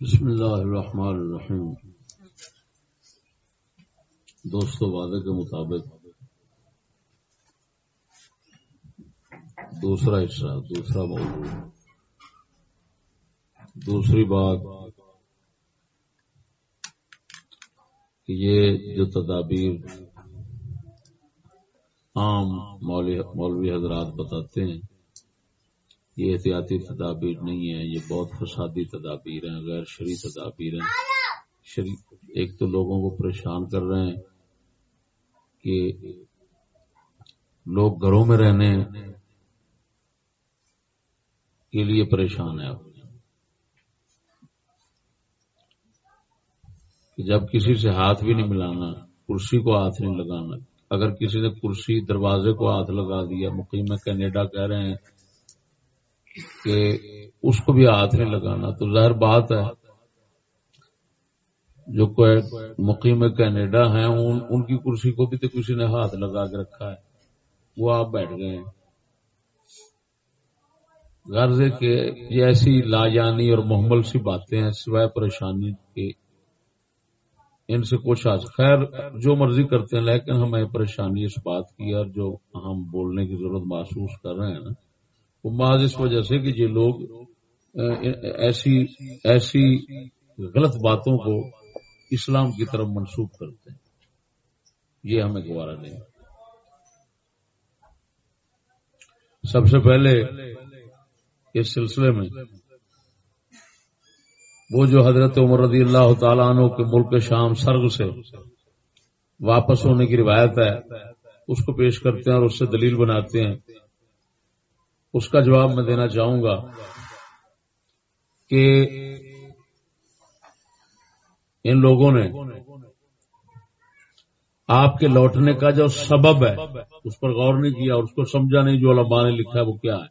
بسم اللہ الرحمن الرحیم. دوستو، وعدے کے مطابق دوسرا حصہ، دوسرا موضوع. دوسری بات کہ یہ جو تدابیر عام مولوی حضرات بتاتے ہیں یہ احتیاطی تدابیر نہیں ہے یہ بہت فسادی تدابیر ہیں، غیر شری تدابیر ہیں۔ ایک تو لوگوں کو پریشان کر رہے ہیں کہ لوگ گھروں میں رہنے کے لیے پریشان ہے اب کہ جب کسی سے ہاتھ بھی نہیں ملانا، کرسی کو ہاتھ نہیں لگانا، اگر کسی نے کرسی دروازے کو ہاتھ لگا دیا، مقیم کینیڈا کہہ رہے ہیں کہ اس کو بھی ہاتھ نہیں لگانا۔ تو ظاہر بات ہے، جو کوئی مقیم کینیڈا ہیں، ان کی کرسی کو بھی تو کسی نے ہاتھ لگا کے رکھا ہے۔ وہ آپ بیٹھ گئے ہیں۔ غرض کے یہ ایسی لا جانی اور محمل سی باتیں ہیں، سوائے پریشانی کے۔ ان سے کچھ آج خیر، جو مرضی کرتے ہیں، لیکن ہمیں پریشانی اس بات کی اور جو ہم بولنے کی ضرورت محسوس کر رہے ہیں نا۔ وہ بعض اس وجہ سے کہ یہ لوگ ایسی ایسی غلط باتوں کو اسلام کی طرف منسوخ کرتے ہیں۔ یہ ہمیں گوارا نہیں۔ سب سے پہلے اس سلسلے میں وہ جو حضرت عمر رضی اللہ تعالیٰ عنہ کے ملک شام سرگ سے واپس ہونے کی روایت ہے، اس کو پیش کرتے ہیں اور اس سے دلیل بناتے ہیں اس کا جواب میں دینا چاہوں گا کہ ان لوگوں نے آپ کے لوٹنے کا جو سبب ہے، اس پر غور نہیں کیا اور اس کو سمجھا نہیں جو علماء نے لکھا ہے وہ کیا ہے۔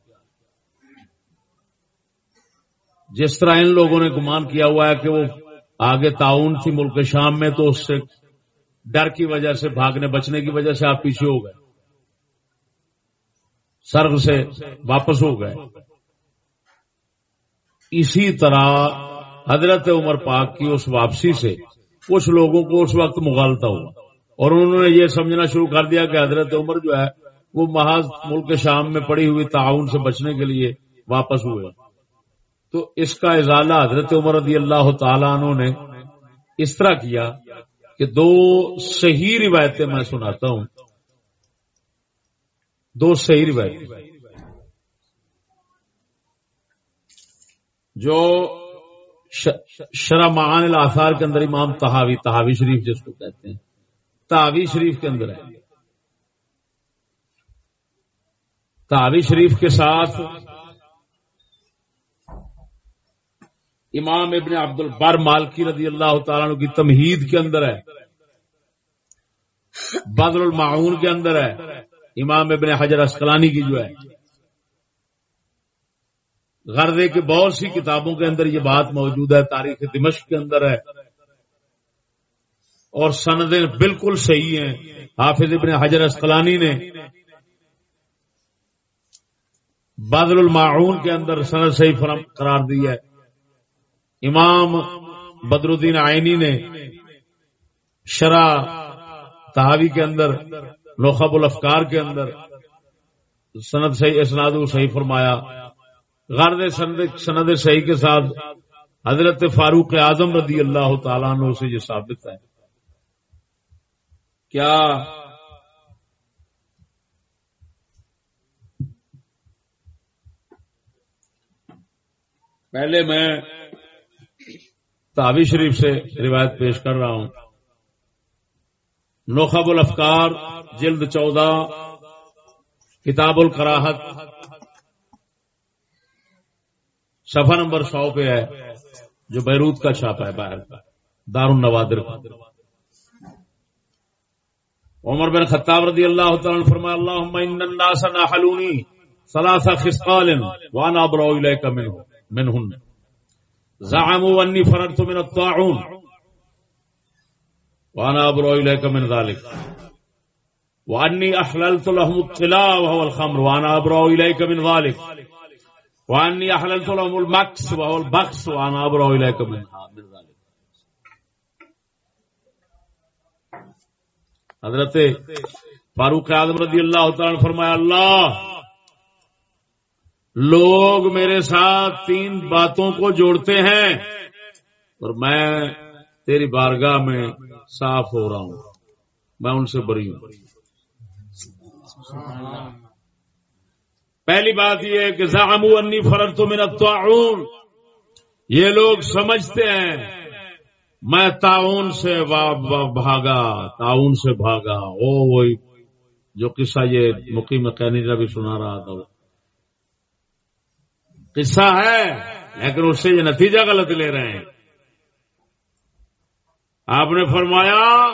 جس طرح ان لوگوں نے گمان کیا ہوا ہے کہ وہ آگے تعاون تھی ملک شام میں، تو اس سے ڈر کی وجہ سے، بھاگنے بچنے کی وجہ سے آپ پیچھے ہو گئے۔ سرگ سے واپس ہو گئے۔ اسی طرح حضرت عمر پاک کی اس واپسی سے کچھ لوگوں کو اس وقت مغالتا ہوا اور انہوں نے یہ سمجھنا شروع کر دیا کہ حضرت عمر جو ہے وہ محاذ ملک شام میں پڑی ہوئی تعاون سے بچنے کے لیے واپس ہوئے۔ تو اس کا ازالہ حضرت عمر رضی اللہ تعالیٰ عنہ نے اس طرح کیا کہ دو صحیح روایتیں میں سناتا ہوں۔ دو صحیح روایتیں جو شرح معان الاثار کے اندر امام تحاوی تحاوی شریف جس کو کہتے ہیں تحاوی شریف کے اندر ہے۔ تحاوی شریف کے ساتھ امام ابن عبد البر مالکی رضی اللہ تعالیٰ کی تمہید کے اندر ہے۔ بدر المعون کے اندر ہے۔ امام ابن حجر اسکلانی کی جو ہے غردے کی بہت سی کتابوں کے اندر یہ بات موجود ہے، تاریخ دمشق کے اندر ہے، اور سندیں بالکل صحیح ہیں۔ حافظ ابن حجر اسکلانی نے بدر المعون کے اندر سند صحیح فرم قرار دی ہے۔ امام بدر الدین آئینی نے شرح تحاوی کے اندر نوخب الافکار کے اندر سند صحیح اسناد صحیح فرمایا۔ غرد سند صحیح کے ساتھ حضرت فاروق اعظم رضی اللہ تعالیٰ عنہ سے یہ ثابت ہے۔ کیا پہلے میں تابی شریف سے روایت پیش کر رہا ہوں۔ نوخب الافکار، جلد چودہ، کتاب القراہت صفحہ نمبر سو پہ ہے، جو بیروت کا چھاپا ہے باہر۔ کا دار النوادر کا عمر بن خطاب رضی اللہ تعالی فرمایا اللهم ان الناس نحلوني ثلاث خصال وانا ابرو اليك منه منهن زعموا انی فررت من الطاعون۔ وانا ابرو الیک من ذلك وانی احللت لهم الطلاء وهو الخمر وانا ابرأ اليك من ذلك وانی احللت لهم المكس وهو البخس. وانا ابرأ اليك من. ذلك حضرت فاروق اعظم رضی اللہ تعالی نے فرمایا، اللہ، لوگ میرے ساتھ تین باتوں کو جوڑتے ہیں، اور میں تیری بارگاہ میں صاف ہو رہا ہوں۔ میں ان سے بری ہوں۔ پہلی بات یہ ہے کہ زامو انی فرد تو میرا تعاون یہ لوگ سمجھتے ہیں، میں تعاون سے بھاگا تعاون سے بھاگا۔ او وہی جو قصہ یہ مقیم قینی کا بھی سنا رہا تھا۔ قصہ ہے، لیکن اس سے یہ نتیجہ غلط لے رہے ہیں۔ آپ نے فرمایا،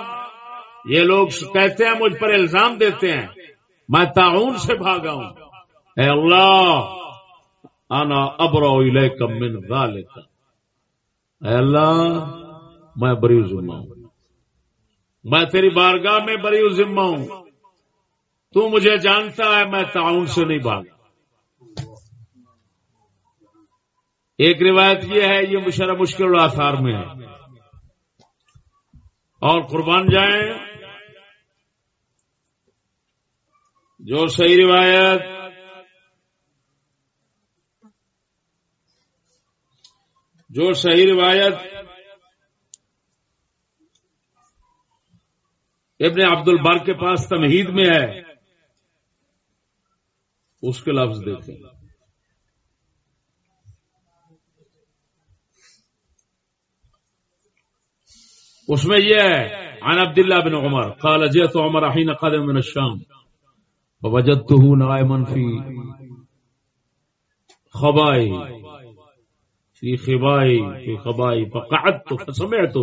یہ لوگ کہتے ہیں، مجھ پر الزام دیتے ہیں۔ میں تعاون سے بھاگا ہوں۔ اے اللہ آنا ابرو من ذالک۔ اے اللہ، میں بری ذمہ ہوں۔ میں تیری بارگاہ میں بری ذمہ ہوں۔ تو مجھے جانتا ہے، میں تعاون سے نہیں بھاگا۔ ایک روایت یہ ہے، یہ مشرہ مشکل آثار میں ہے۔ اور قربان جائیں۔ جو صحیح روایت۔ جو صحیح روایت۔ ابن عبد البر کے پاس تمہید میں ہے۔ اس کے لفظ دیکھیں۔ اس میں یہ ہے، عن عبد الله بن عمر، قال جئت عمر حين قدم من الشام، فوجدته نائما في خبائي في خبائي في خبائي، فقعدت، فسمعت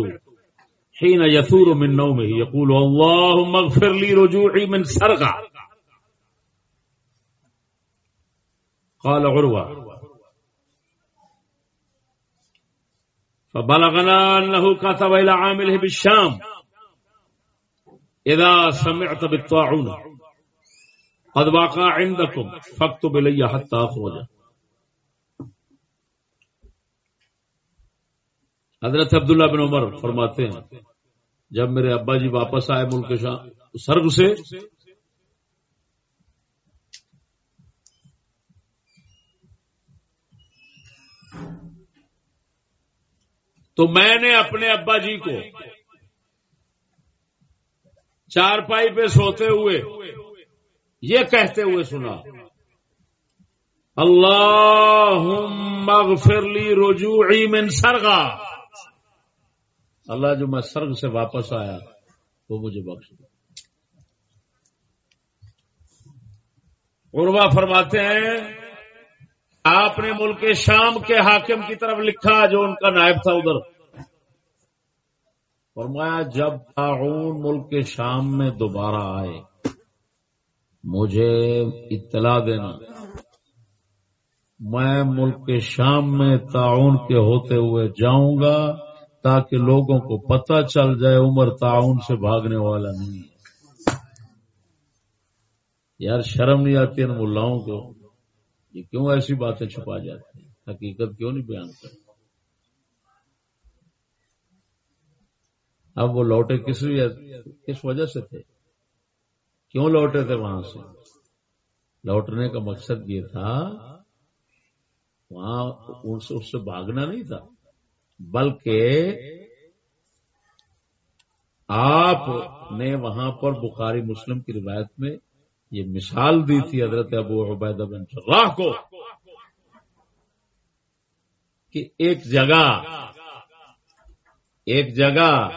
حين يثور من نومه، يقول اللهم اغفر لي رجوعي من سرقة قال عروة فبلغنا أنه كتب إلى عامله بالشام إذا سمعت بالطاعون. قد واقع عندكم، فاكتب إلي حتى أخرج. حضرت عبداللہ بن عمر فرماتے ہیں، جب میرے ابا جی واپس آئے ملک سرگ سے تو میں نے اپنے ابا جی کو چار پائی پہ سوتے ہوئے یہ کہتے ہوئے سنا اللہ مغفر لی رجوعی من سرگا اللہ جو میں سرگ سے واپس آیا، وہ مجھے بخش دیا عروا فرماتے ہیں آپ نے ملک شام کے حاکم کی طرف لکھا جو ان کا نائب تھا ادھر۔ فرمایا، جب تعاون ملک شام میں دوبارہ آئے، مجھے اطلاع دینا۔ میں ملک شام میں تعاون کے ہوتے ہوئے جاؤں گا تاکہ لوگوں کو پتہ چل جائے عمر تعاون سے بھاگنے والا نہیں یار، شرم نہیں آتی ان ملاؤں کو۔ یہ کیوں ایسی باتیں چھپا جاتی ہیں؟ حقیقت کیوں نہیں بیان کرتے اب وہ لوٹے کس کس وجہ سے تھے؟ کیوں لوٹے تھے وہاں سے؟ لوٹنے کا مقصد یہ تھا، وہاں اس سے بھاگنا نہیں تھا، بلکہ آپ نے وہاں پر بخاری مسلم کی روایت میں یہ مثال دی تھی حضرت ابو عبید بن جراح کو کہ ایک جگہ ایک جگہ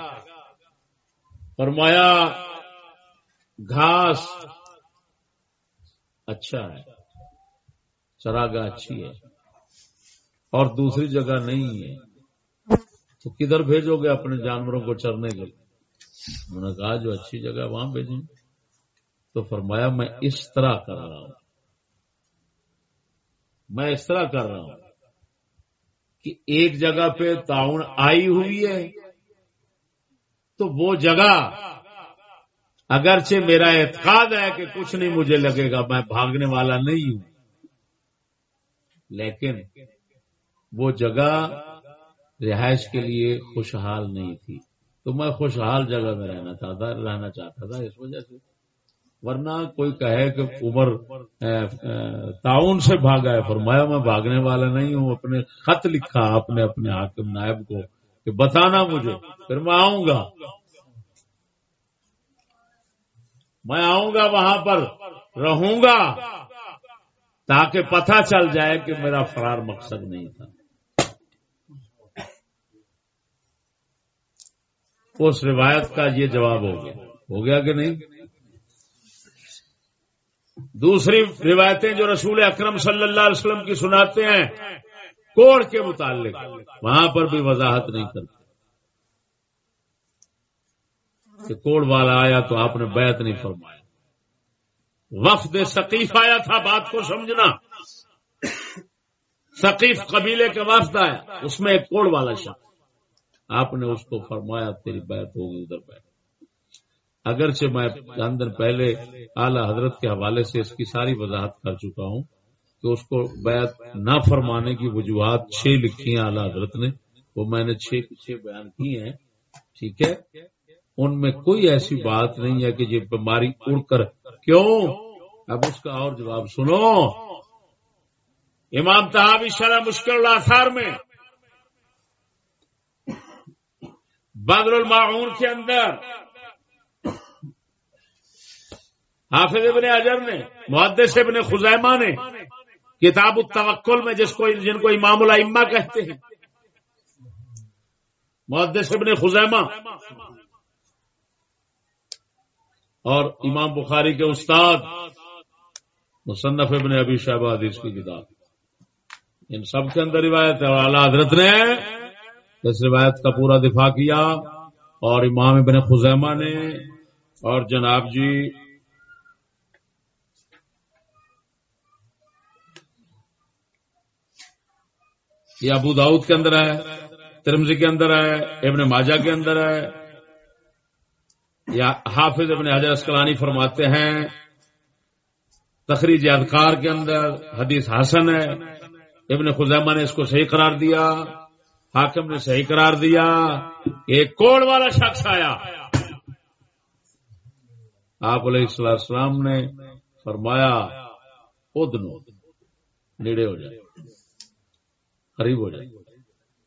فرمایا گھاس اچھا ہے چراگاہ اچھی ہے اور دوسری جگہ نہیں ہے۔ تو کدھر بھیجو گے اپنے جانوروں کو چرنے کے لیے؟ انہوں نے کہا جو اچھی جگہ وہاں بھیجیں۔ تو فرمایا میں اس طرح کر رہا ہوں۔ میں اس طرح کر رہا ہوں کہ ایک جگہ پہ تعاون آئی ہوئی ہے تو وہ جگہ اگرچہ میرا اعتقاد ہے کہ کچھ نہیں مجھے لگے گا، میں بھاگنے والا نہیں ہوں۔ لیکن وہ جگہ رہائش کے لیے خوشحال نہیں تھی۔ تو میں خوشحال جگہ میں رہنا چاہتا رہنا چاہتا تھا اس وجہ سے۔ ورنہ کوئی کہے کہ عمر تعاون سے بھاگا ہے، فرمایا میں بھاگنے والا نہیں ہوں، اپنے خط لکھا آپ نے اپنے حاکم نائب کو کہ بتانا مجھے، پھر میں آؤں گا۔ میں آؤں گا وہاں پر، رہوں گا، تاکہ پتہ چل جائے کہ میرا فرار مقصد نہیں تھا۔ اس روایت کا یہ جواب ہو گیا۔ ہو گیا کہ نہیں؟ دوسری روایتیں جو رسول اکرم صلی اللہ علیہ وسلم کی سناتے ہیں، کوڑ کے متعلق۔ وہاں پر بھی وضاحت نہیں کرتے۔ کہ کوڑ والا آیا تو آپ نے بیعت نہیں فرمایا وفد ثقیف آیا تھا، بات کو سمجھنا۔ ثقیف قبیلے کے وفد آیا اس میں ایک کوڑ والا شخص۔ آپ نے اس کو فرمایا، تیری بیعت ہوگی، ادھر بیٹھ۔ اگرچہ میں چند دن پہلے اعلی حضرت کے حوالے سے اس کی ساری وضاحت کر چکا ہوں کہ اس کو بیعت نہ فرمانے کی وجوہات چھ لکھی ہیں اعلی حضرت نے، وہ میں نے چھ چھ بیان کی ہیں، ٹھیک ہے؟ ان میں کوئی ایسی بات نہیں ہے کہ یہ بیماری اڑ کر، کیوں؟ اب اس کا اور جواب سنو۔ امام تحابی شرح مشکل آثار میں۔ بدر المعون کے اندر۔ حافظ ابن اجر نے، محدث ابن خزیمہ نے کتاب التوکل میں جس کو جن کو امام الما کہتے ہیں۔ محدث ابن خزیمہ۔ اور امام بخاری کے استاد، مصنف ابن ابی شہبہ حدیث کی کتاب۔ ان سب کے اندر روایت ہے۔ اور حضرت نے اس روایت کا پورا دفاع کیا۔ اور امام ابن خزیمہ نے، اور جناب جی یہ ابو داؤد کے اندر ہے ترمزی کے اندر ہے، ابن ماجہ کے اندر ہے۔ یا حافظ ابن حضر اسکلانی فرماتے ہیں، تخریج اذکار کے اندر حدیث حسن ہے۔ ابن خزیمہ نے اس کو صحیح قرار دیا، حاکم نے صحیح قرار دیا ایک کوڑ والا شخص آیا۔ آپ علیہ السلام نے فرمایا ادنو نیڑے ہو جائے۔ قریب ہو جائے۔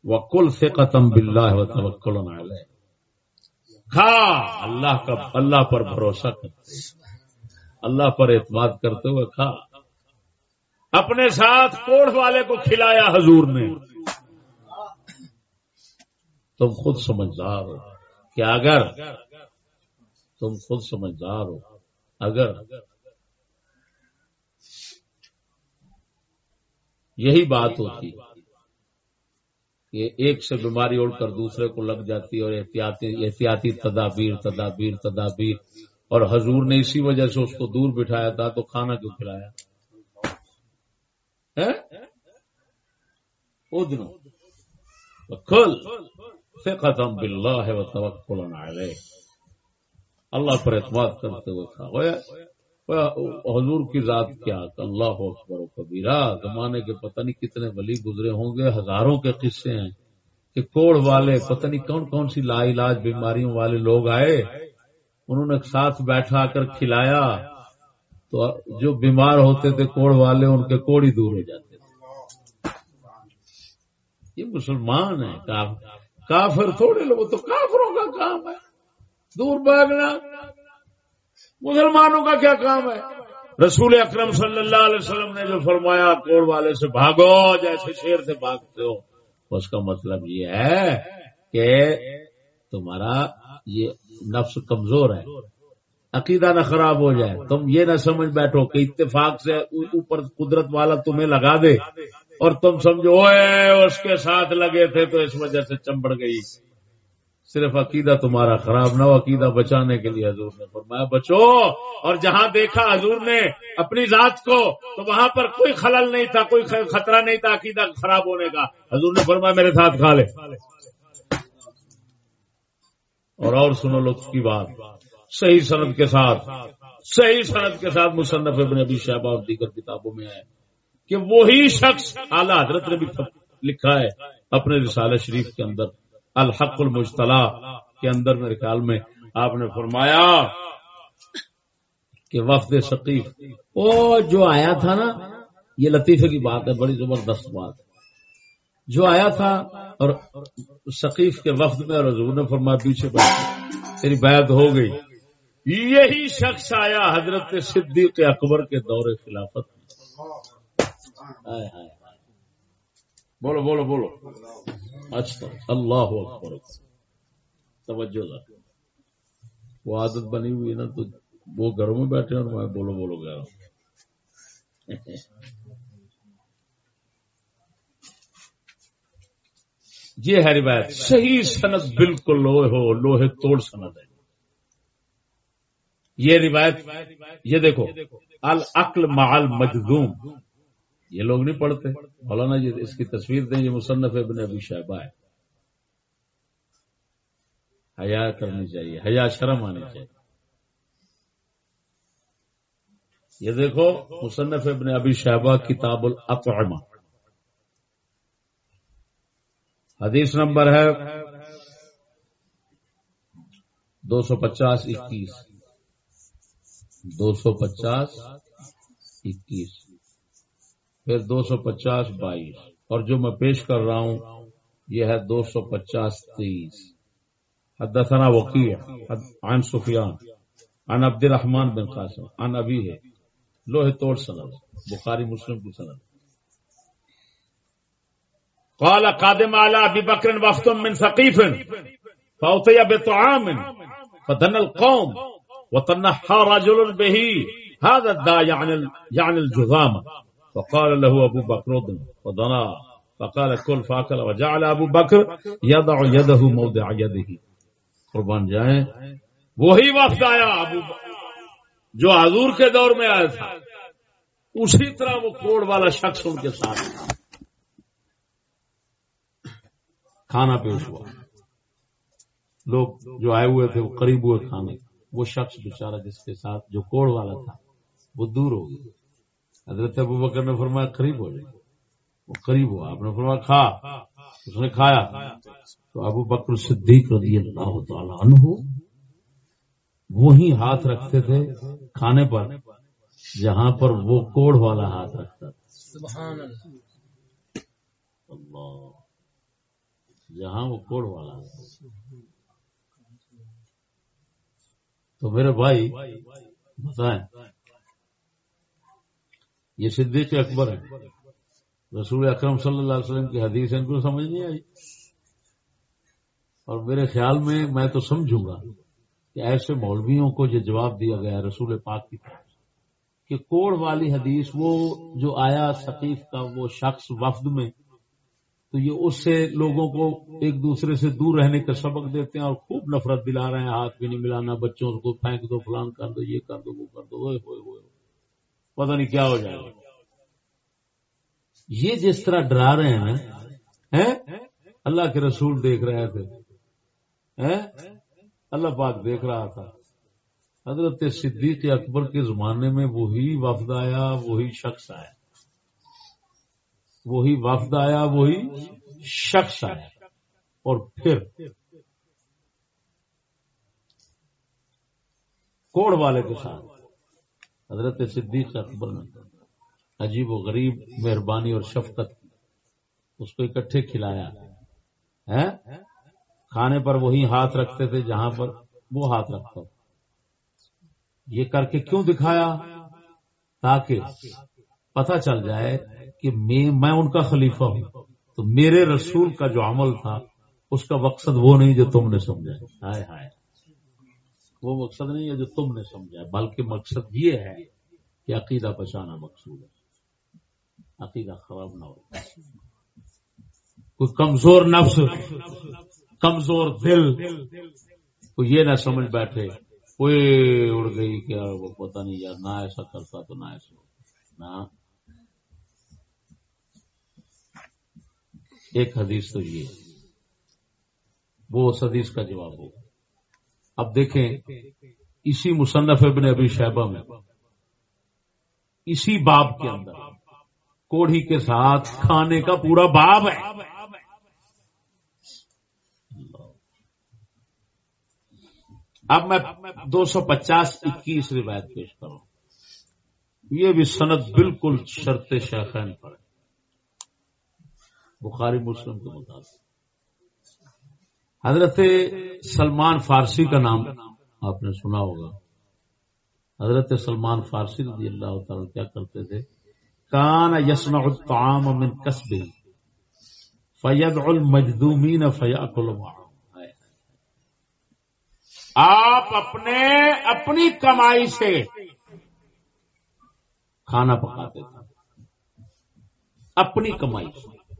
وکل سے قتم بلّہ کھا اللہ کا، اللہ پر بھروسہ کرتے اللہ پر اعتماد کرتے ہوئے کھا اپنے ساتھ کوڑ والے کو کھلایا حضور نے۔ تم خود سمجھدار ہو کہ اگر، تم خود سمجھدار ہو، اگر یہی بات ہوتی۔ کہ ایک سے بیماری اڑ کر دوسرے کو لگ جاتی اور احتیاطی احتیاطی تدابیر تدابیر تدابیر اور حضور نے اسی وجہ سے اس کو دور بٹھایا تھا تو کھانا کیوں کھلایا؟ کل سے ختم بلّہ ہے وہ اللہ پر اعتماد کرتے ہوئے کھا۔ حضور کی ذات کیا؟ اللہ اکبر و کبیرہ، زمانے کے پتہ نہیں کتنے ولی گزرے ہوں گے، ہزاروں کے قصے ہیں کہ کوڑ والے، پتہ نہیں کون کون سی لا علاج بیماریوں والے لوگ آئے، انہوں نے ساتھ بیٹھا کر کھلایا، تو جو بیمار ہوتے تھے کوڑ والے، ان کے کوڑ ہی دور ہو جاتے تھے۔ یہ مسلمان ہے کافر تھوڑے لوگ تو کافروں کا کام ہے۔ دور بھاگنا۔ مسلمانوں کا کیا کام ہے؟ رسول اکرم صلی اللہ علیہ وسلم نے جو فرمایا، کوڑ والے سے بھاگو، جیسے شیر سے بھاگتے ہو۔ اس کا مطلب یہ ہے کہ تمہارا یہ نفس کمزور ہے، عقیدہ نہ خراب ہو جائے۔ تم یہ نہ سمجھ بیٹھو کہ اتفاق سے اوپر قدرت والا تمہیں لگا دے اور تم سمجھو اس کے ساتھ لگے تھے تو اس وجہ سے چمبڑ گئی۔ صرف عقیدہ تمہارا خراب نہ ہو، عقیدہ بچانے کے لیے حضور نے فرمایا، بچو، اور جہاں دیکھا حضور نے اپنی ذات کو، تو وہاں پر کوئی خلل نہیں تھا، کوئی خطرہ نہیں تھا عقیدہ خراب ہونے کا۔ حضور نے فرمایا، میرے ساتھ کھا لے۔ اور اور سنو لوگ کی بات۔ صحیح صنعت کے ساتھ، صحیح صنعت کے ساتھ مصنف ابن ابی شہبہ اور دیگر کتابوں میں آئے کہ وہی شخص اعلی حضرت نے بھی لکھا ہے اپنے رسالہ شریف کے اندر۔ الحق المجتلا کے اندر میرے خیال میں آپ نے فرمایا کہ وفد ثقیف۔ وہ جو آیا تھا نا، یہ لطیفے کی بات ہے، بڑی زبردست بات۔ ہے جو آیا تھا اور ثقیف کے وفد میں اور حضور نے فرمایا پیچھے بیٹھ تیری بیعت ہو گئی۔ یہی شخص آیا حضرت صدیق اکبر کے دور خلافت میں۔ بولو بولو بولو اچھا اللہ اکبر توجہ وہ عادت بنی ہوئی نا تو وہ گھروں میں بیٹھے اور میں بولو بولو گیا یہ ہے روایت صحیح صنعت بالکل لوہے ہو لوہے توڑ صنعت ہے یہ روایت یہ دیکھو العقل مال مجدوم یہ لوگ نہیں پڑھتے۔ مولانا جی اس کی تصویر دیں، یہ مصنف ابن ابی شہبہ ہے۔ حیا کرنی چاہیے، حیا شرم آنی چاہیے۔ یہ دیکھو، مصنف ابن ابی شہبہ کتاب الاطعمہ۔ حدیث نمبر ہے دو سو پچاس اکیس۔ دو سو پچاس اکیس۔ پھر دو سو پچاس بائیس۔ اور جو میں پیش کر رہا ہوں، یہ ہے دو سو پچاس تیئیس حدثنا وقیع عن سفیان، عن عبد الرحمن بن قاسم، عن ابی ہے لوہ توڑ سند، بخاری مسلم کی سند۔ قال قادم على ابي بكر وقت من ثقيف فاوتي بطعام، فدن القوم وتنحى رجل به، هذا الدا يعني یعنی يعني یعنی الجذام فقال له ابو بكر فدنا فقال كل فاكل وجعل ابو بكر يضع يده موضع يده قربان جائیں. وہی وقت آیا ابو جو حضور کے دور میں آیا تھا. اسی طرح وہ کوڑ والا شخص ان کے ساتھ. کھانا پیش ہوا. لوگ جو آئے ہوئے تھے، وہ قریب ہوئے کھانے. وہ شخص بےچارا جس کے ساتھ جو کوڑ والا تھا، وہ دور ہو گیا. حضرت ابو بکر نے فرمایا قریب ہو جائے وہ قریب ہوا۔ آپ نے فرمایا کھا۔ اس نے کھایا۔ تو ابو بکر صدیق رضی اللہ تعالی عنہ وہی ہاتھ رکھتے تھے کھانے پر، جہاں پر وہ کوڑ والا ہاتھ رکھتا تھا۔ اللہ۔ جہاں وہ کوڑ والا تو میرے بھائی، بتائیں۔ یہ صدیق اکبر ہے رسول اکرم صلی اللہ علیہ وسلم کی حدیث ان کو سمجھ نہیں آئی۔ اور میرے خیال میں میں تو سمجھوں گا کہ ایسے مولویوں کو جو جواب دیا گیا رسول پاک کی طرف کہ کوڑ والی حدیث وہ جو آیا ثقیف کا وہ شخص وفد میں، تو یہ اس سے لوگوں کو ایک دوسرے سے دور رہنے کا سبق دیتے ہیں اور خوب نفرت دلا رہے ہیں، ہاتھ بھی نہیں ملانا، بچوں کو پھینک دو، فلان کر دو، یہ کر دو، وہ کر دو ہوئے ہوئے ہوئے۔ پتہ نہیں کیا ہو جائے گا۔ یہ جس طرح ڈرا رہے ہیں اللہ کے رسول دیکھ رہے تھے۔ اللہ پاک دیکھ رہا تھا۔ حضرت صدیق اکبر کے زمانے میں وہی وفد آیا، وہی شخص آیا۔ وہی وفد آیا، وہی شخص آیا۔ اور پھر کوڑ والے کے ساتھ حضرت صدیق اکبر نے عجیب و غریب، مہربانی اور شفقت۔ اس کو اکٹھے کھلایا۔ ہے کھانے پر وہی ہاتھ رکھتے تھے جہاں پر وہ ہاتھ رکھتا یہ کر کے کیوں دکھایا؟ تاکہ پتہ چل جائے کہ میں ان کا خلیفہ ہوں۔ تو میرے رسول کا جو عمل تھا، اس کا مقصد وہ نہیں جو تم نے سمجھا۔ ہائے ہائے۔ وہ مقصد نہیں ہے جو تم نے سمجھا، بلکہ مقصد یہ ہے کہ عقیدہ بچانا مقصود ہے۔ عقیدہ خراب نہ ہو۔ کوئی کمزور نفس، کمزور دل، کوئی یہ نہ سمجھ بیٹھے کوئی اڑ گئی کیا وہ پتہ نہیں یار، نہ ایسا کرتا تو نہ ایسا نہ۔ ایک حدیث تو یہ وہ اس حدیث کا جواب ہو اب دیکھیں، اسی مصنف ابن ابی شہبہ میں، اسی باب کے اندر، کوڑھی کے ساتھ کھانے کا پورا باب ہے۔ اب میں دو سو پچاس اکیس روایت پیش کروں۔ یہ بھی صنعت بالکل شرط شیخین پر ہے۔ بخاری مسلم کے مطابق۔ حضرت سلمان فارسی کا نام آپ نے سنا ہوگا۔ حضرت سلمان فارسی رضی اللہ تعالی کیا کرتے تھے؟ کان یسن الطعام من کسب فید المجدومین فیاکل آپ اپنے، اپنی کمائی سے کھانا پکاتے تھے۔ اپنی کمائی سے۔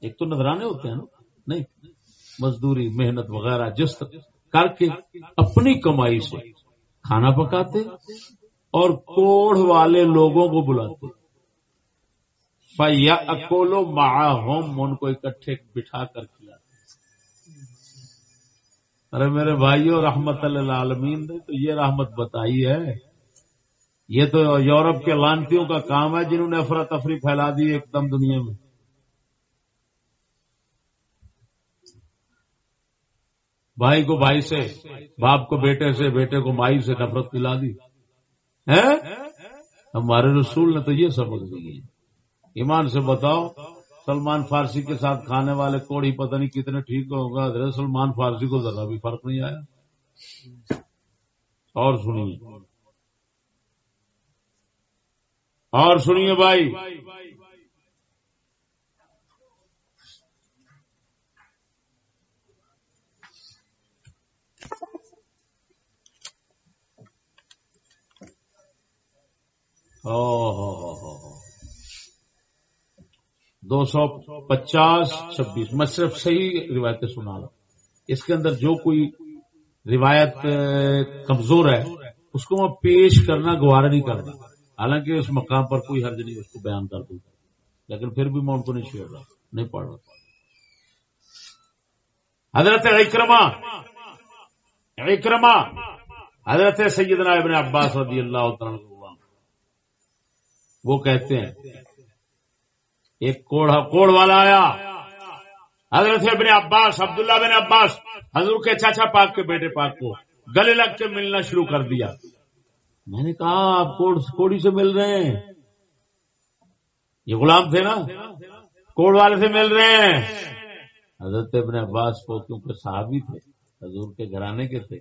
ایک تو نظرانے ہوتے ہیں نا؟ نہیں۔ مزدوری، محنت وغیرہ، جس کر کے اپنی کمائی سے کھانا پکاتے اور کوڑ والے لوگوں کو بلاتے۔ اکولو مہا ہوم ان کو اکٹھے بٹھا کر کھلاتے۔ ارے میرے بھائیوں رحمت اللہ عالمین نے تو یہ رحمت بتائی ہے۔ یہ تو یورپ کے لانتیوں کا کام ہے جنہوں نے افراتفری پھیلا دی ایک دم دنیا میں۔ بھائی کو بھائی سے، باپ کو بیٹے سے، بیٹے کو مائی سے نفرت پلا دی۔ ہمارے رسول نے تو یہ سبق دی۔ ایمان سے بتاؤ، سلمان فارسی کے ساتھ کھانے والے کوڑی پتہ نہیں کتنے ٹھیک ہوگا حضرت سلمان فارسی کو ذرا بھی فرق نہیں آیا۔ اور سنیے۔ اور سنیے بھائی دو سو پچاس چھبیس میں صرف صحیح روایتیں سنا رہا اس کے اندر جو کوئی روایت کمزور ہے، اس کو میں پیش کرنا گوارا نہیں کرنا حالانکہ اس مقام پر کوئی حرج نہیں، اس کو بیان کر دوں۔ لیکن پھر بھی میں ان کو نہیں چھوڑ رہا، نہیں پڑھ رہا۔ حضرت اکرما اکرما حضرت سیدنا ابن عباس رضی اللہ تعالیٰ وہ کہتے ہیں، ایک کوڑا کوڑ والا آیا۔ حضرت ابن عباس، عبداللہ بن عباس، حضور کے چاچا پاک کے بیٹے پاک کو گلے لگ کے ملنا شروع کر دیا۔ میں نے کہا، آپ کوڑی سے مل رہے ہیں۔ یہ غلام تھے نا؟ کوڑ والے سے مل رہے ہیں۔ حضرت ابن عباس کو کیونکہ صحابی تھے، حضور کے گھرانے کے تھے۔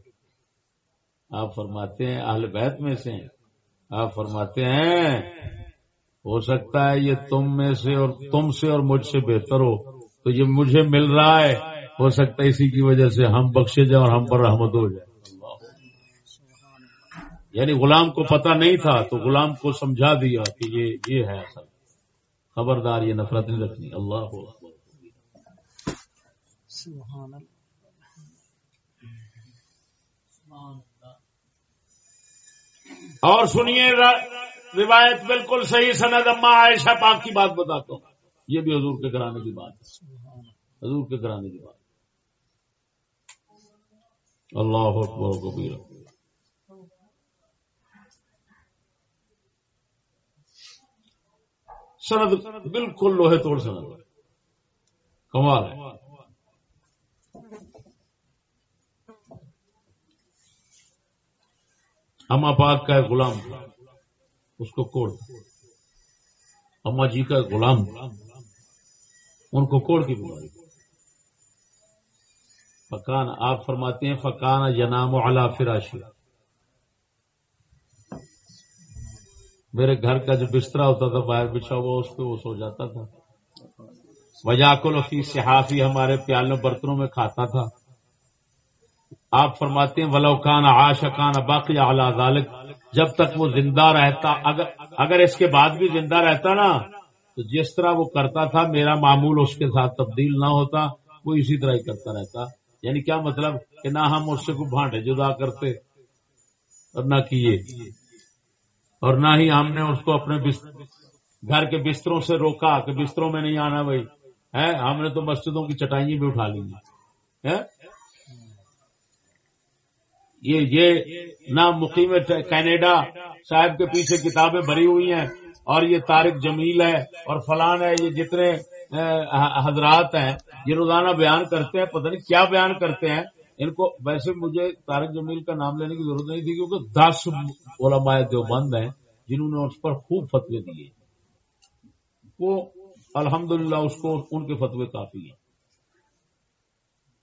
آپ فرماتے ہیں، اہل بیت میں سے آپ فرماتے ہیں ہو سکتا ہے یہ تم میں سے اور تم سے اور مجھ سے بہتر ہو۔ تو یہ مجھے مل رہا ہے۔ ہو سکتا ہے اسی کی وجہ سے ہم بخشے جائیں اور ہم پر رحمت ہو جائے۔ یعنی غلام کو پتا نہیں تھا تو غلام کو سمجھا دیا کہ یہ یہ ہے اصل۔ خبردار یہ نفرت نہیں رکھنی۔ اللہ اور سنیے روایت بالکل صحیح سند، اما عائشہ پاک کی بات بتاتا ہوں۔ یہ بھی حضور کے کرانے کی بات ہے۔ حضور کے کرانے کی بات اللہ کبیر سند بالکل لوہے توڑ سند۔ کمال ہے۔ اما پاک کا ہے، غلام۔ تھا اس کو کوڑ اما جی کا غلام ان کو کوڑ کی بیماری۔ فکان، آپ فرماتے ہیں، فکان جنام و فراشی۔ میرے گھر کا جو بستر ہوتا تھا، باہر بچھا ہوا، اس پہ وہ سو جاتا تھا۔ وجہ کو صحافی، ہمارے پیالوں برتنوں میں کھاتا تھا۔ آپ فرماتے ہیں ولوکان آشکان باقی اعلی ذالک جب تک وہ زندہ رہتا، اگر اگر اس کے بعد بھی زندہ رہتا نا، تو جس طرح وہ کرتا تھا، میرا معمول اس کے ساتھ تبدیل نہ ہوتا، وہ اسی طرح ہی کرتا رہتا۔ یعنی کیا مطلب؟ کہ نہ ہم اس سے کو بھانٹے جدا کرتے اور نہ کیے۔ اور نہ ہی ہم نے اس کو اپنے گھر کے بستروں سے روکا، کہ بستروں میں نہیں آنا بھائی۔ ہے ہم نے تو مسجدوں کی چٹائیاں بھی اٹھا لی یہ یہ نہ مقیم کینیڈا صاحب کے پیچھے کتابیں بھری ہوئی ہیں اور یہ طارق جمیل ہے اور فلان ہے، یہ جتنے حضرات ہیں، یہ روزانہ بیان کرتے ہیں، پتہ نہیں کیا بیان کرتے ہیں۔ ان کو ویسے مجھے طارق جمیل کا نام لینے کی ضرورت نہیں تھی کیونکہ دس علماء دیوبند ہیں جنہوں نے اس پر خوب فتوے دیے۔ وہ الحمدللہ اس کو ان کے فتوے کافی ہیں۔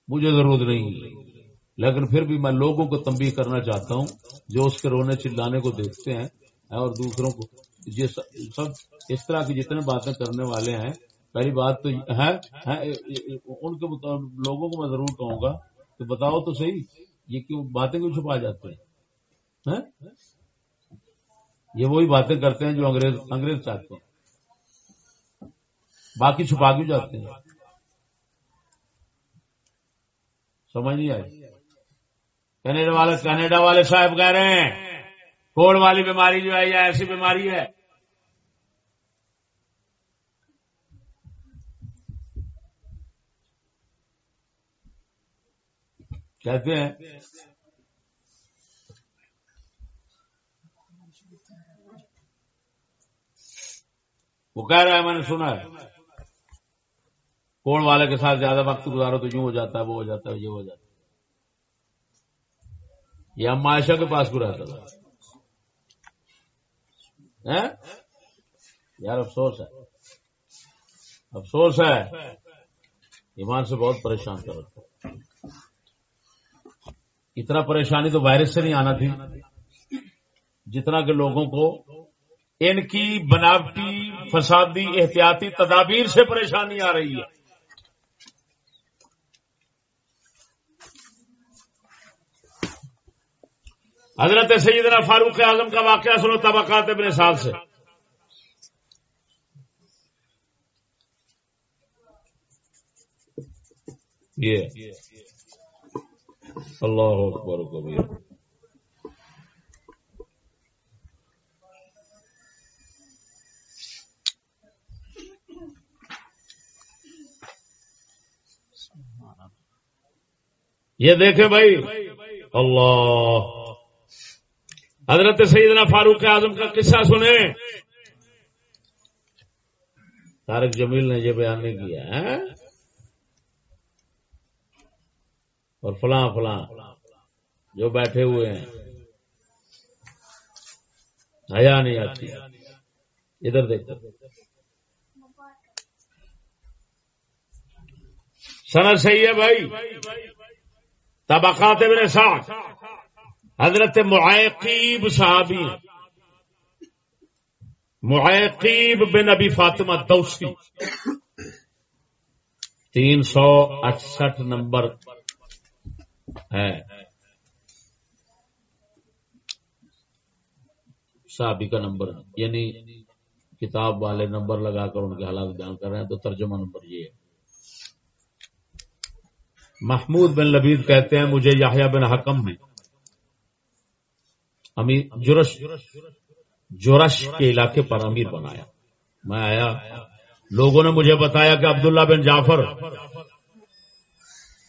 مجھے ضرورت نہیں۔ لیکن پھر بھی میں لوگوں کو تنبیہ کرنا چاہتا ہوں جو اس کے رونے چلانے کو دیکھتے ہیں اور دوسروں کو یہ سب اس طرح کی جتنے باتیں کرنے والے ہیں، پہلی بات تو ہے ان کے لوگوں کو میں ضرور کہوں گا کہ بتاؤ تو صحیح، یہ کیوں باتیں کیوں چھپا جاتے ہیں؟ یہ وہی باتیں کرتے ہیں جو انگریز انگریز چاہتے ہیں۔ باقی چھپا کیوں جاتے ہیں؟ سمجھ نہیں آئی؟ کینیڈا والے کینیڈا والے صاحب کہہ رہے ہیں، کوڑ والی بیماری جو ہے، یا ایسی بیماری ہے۔ کہتے ہیں، وہ کہہ رہا ہے، میں نے سنا ہے۔ کوڑ والے کے ساتھ زیادہ وقت گزارو تو یوں ہو جاتا ہے، وہ ہو جاتا ہے، یہ ہو جاتا ہے۔ یہ ہم معاشہ کے پاس کو رہتا تھا۔ یار افسوس ہے۔ افسوس ہے۔ ایمان سے بہت پریشان کر رہا اتنا پریشانی تو وائرس سے نہیں آنا تھی۔ جتنا کہ لوگوں کو ان کی بناوٹی، فسادی، احتیاطی تدابیر سے پریشانی آ رہی ہے۔ حضرت سیدنا فاروق اعظم کا واقعہ سنو طبقات ابن سال سے۔ یہ۔ اللہ اکبر کبیر۔ یہ دیکھیں بھائی۔ اللہ۔ حضرت سیدنا فاروق اعظم کا قصہ سنے تارک جمیل نے یہ بیان نہیں کیا ہے اور فلاں فلاں جو بیٹھے ہوئے ہیں۔ حیا نہیں آتی۔ ادھر دیکھو۔ سنت صحیح ہے بھائی۔ طبقات ابن ساتھ حضرت معیقیب صحابی معیقیب بن ابی فاطمہ دوسی۔ تین سو اٹسٹھ نمبر ہے۔ صحابی کا نمبر یعنی کتاب والے نمبر لگا کر ان کے حالات بیان کر رہے ہیں تو ترجمہ نمبر یہ ہے۔ محمود بن لبید کہتے ہیں، مجھے یاہیا بن حکم میں امیر جورش کے علاقے پر امیر بنایا۔ میں آیا، لوگوں نے مجھے بتایا کہ عبداللہ بن جعفر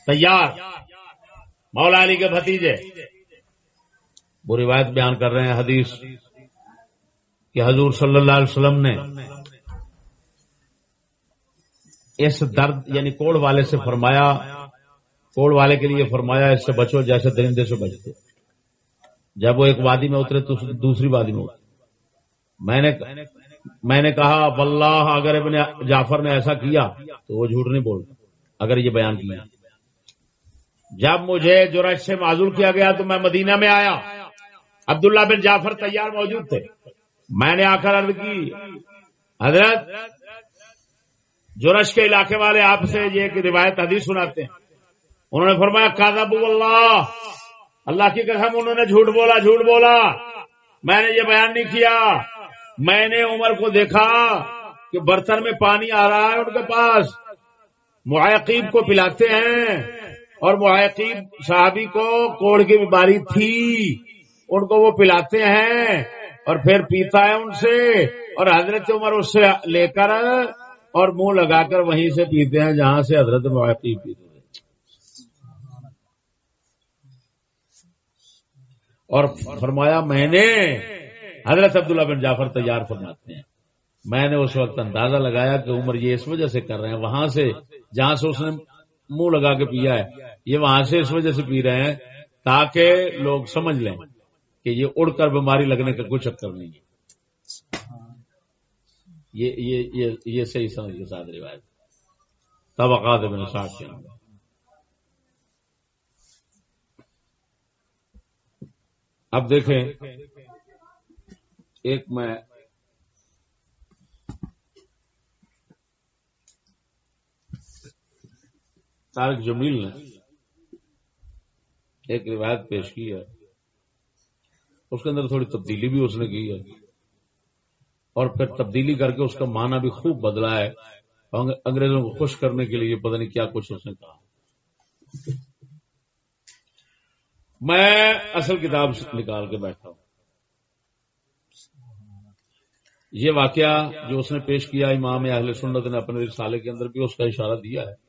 تیار، مولا علی کے بھتیجے۔ وہ روایت بیان کر رہے ہیں، حدیث کہ حضور صلی اللہ علیہ وسلم نے اس درد یعنی کوڑ والے سے فرمایا، کوڑ والے کے لیے فرمایا، اس سے بچو جیسے درندے سے بچتے۔ جب وہ ایک وادی میں اترے تو دوسری وادی میں اترے۔ میں نے میں نے کہا، واللہ، اگر ابن جعفر نے ایسا کیا تو وہ جھوٹ نہیں بولتا۔ اگر یہ بیان کیا۔ جب مجھے جورج سے معذور کیا گیا تو میں مدینہ میں آیا۔ عبداللہ بن جعفر تیار موجود تھے۔ میں نے آ کر عرض کی، حضرت جورش کے علاقے والے آپ سے یہ روایت حدیث سناتے ہیں۔ انہوں نے فرمایا کاغب اللہ۔ اللہ کی قسم انہوں نے جھوٹ بولا جھوٹ بولا۔ میں نے یہ بیان نہیں کیا۔ میں نے عمر کو دیکھا کہ برتن میں پانی آ رہا ہے ان کے پاس۔ معیقیب کو پلاتے ہیں اور معیقیب صحابی کو کوڑ کی بیماری تھی۔ ان کو وہ پلاتے ہیں اور پھر پیتا ہے ان سے۔ اور حضرت عمر اس سے لے کر اور منہ لگا کر وہیں سے پیتے ہیں جہاں سے حضرت معیقیب پیتے اور فرمایا میں نے حضرت عبداللہ بن جعفر تیار فرماتے ہیں۔ میں نے اس وقت اندازہ لگایا کہ عمر یہ اس وجہ سے کر رہے ہیں، وہاں سے جہاں سے اس نے منہ لگا کے پیا ہے، یہ وہاں سے اس وجہ سے پی رہے ہیں تاکہ لوگ سمجھ لیں کہ یہ اڑ کر بیماری لگنے کا کوئی چکر نہیں ہے۔ یہ صحیح سمجھ کے ساتھ روایت۔ طبقات میں ساتھ کے اندر۔ اب دیکھیں، ایک میں تارک جمیل نے ایک روایت پیش کی ہے۔ اس کے اندر تھوڑی تبدیلی بھی اس نے کی ہے۔ اور پھر تبدیلی کر کے اس کا معنی بھی خوب بدلا ہے۔ انگریزوں کو خوش کرنے کے لیے پتہ نہیں کیا کچھ اس نے کہا۔ میں اصل کتاب نکال کے بیٹھا ہوں۔ یہ واقعہ جو اس نے پیش کیا، امام اہل سنت نے اپنے رسالے کے اندر بھی اس کا اشارہ دیا ہے۔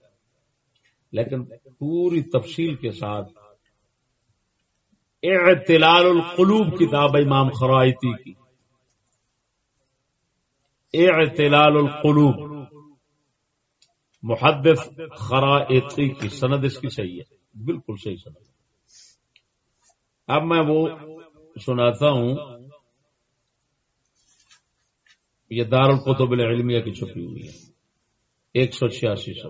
لیکن پوری تفصیل کے ساتھ اعتلال القلوب کتاب امام خرائطی کی۔ اعتلال القلوب، محدث خرائطی کی سند اس کی صحیح ہے۔ بالکل صحیح سند۔ اب میں وہ سناتا ہوں۔ یہ دار القتب العلمیہ کی چھپی ہوئی ہے۔ ایک سو چھیاسی سو۔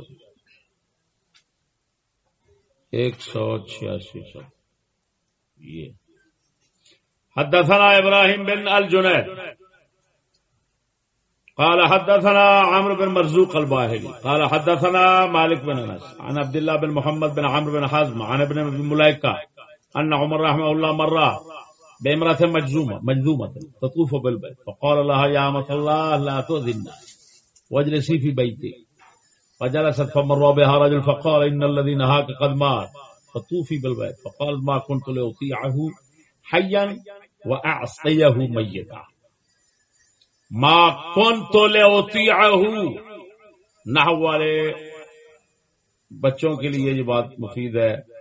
ایک سو چھیاسی سو۔ یہ۔ حدثنا ابراہیم بن الجنید۔ قال حدثنا عمرو بن مرزوق الباهلي قال حدثنا مالك بن انس۔ عن عبد الله بن محمد بن عمرو بن حزم۔ عن ابن ملائكه ان عمر رحمه الله مر بامراه مجزومه مجزومه تطوف بالبيت فقال لها يا امه الله لا تؤذي واجلسي في بيتي فجلست فمر بها رجل فقال ان الذي نهاك قد مات. فطوفي بالبيت فقال ما كنت لاطيعه حيا واعصيه ميتا. ما كنت لاطيعه نحو والے بچوں کے لیے یہ بات مفید ہے.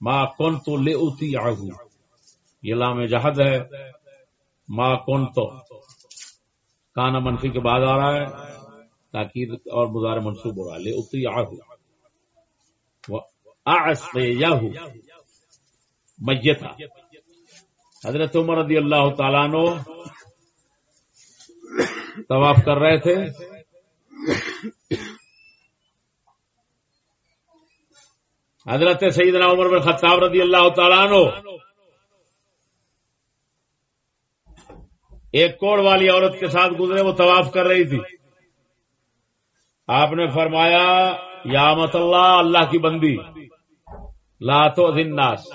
ما کون تو لے اتی آہو یہ لام جہد ہے. ما کون تو کانا منفی کے بعد آ رہا ہے. تاکید اور مزار منصوب ہو رہا ہے. لے اتی آہو یاہو میتا حضرت عمر رضی اللہ تعالیٰ نو طواف کر رہے تھے. حضرت سیدنا عمر بن خطاب رضی اللہ تعالیٰ عنہ ایک کوڑ والی عورت کے ساتھ گزرے، وہ طواف کر رہی تھی۔ آپ نے فرمایا، یا مت اللہ اللہ کی بندی۔ لاتو ناس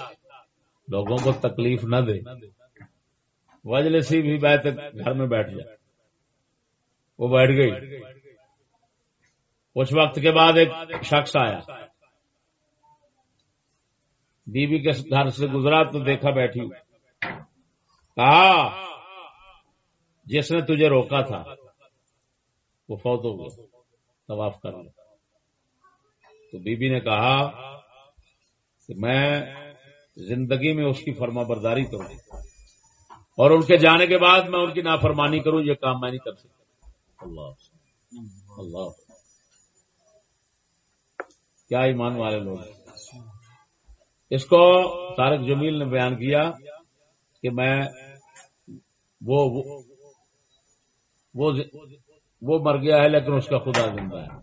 لوگوں کو تکلیف نہ دے۔ وجلسی بھی بیٹھ گھر میں بیٹھ جائے۔ وہ بیٹھ گئی۔ کچھ وقت کے بعد ایک شخص آیا۔ بیوی کے گھر سے گزرا تو دیکھا بیٹھی۔ کہا، جس نے تجھے روکا تھا، وہ فوت ہو گیا، طواف کر لیا تو بی بی نے کہا کہ میں زندگی میں اس کی فرما برداری کروں۔ اور ان کے جانے کے بعد میں ان کی نافرمانی کروں، یہ کام میں نہیں کر سکتا۔ اللہ اللہ کیا ایمان والے لوگ ہیں۔ اس کو تارک جمیل نے بیان کیا کہ میں وہ وہ, وہ مر گیا ہے لیکن اس کا خدا زندہ ہے۔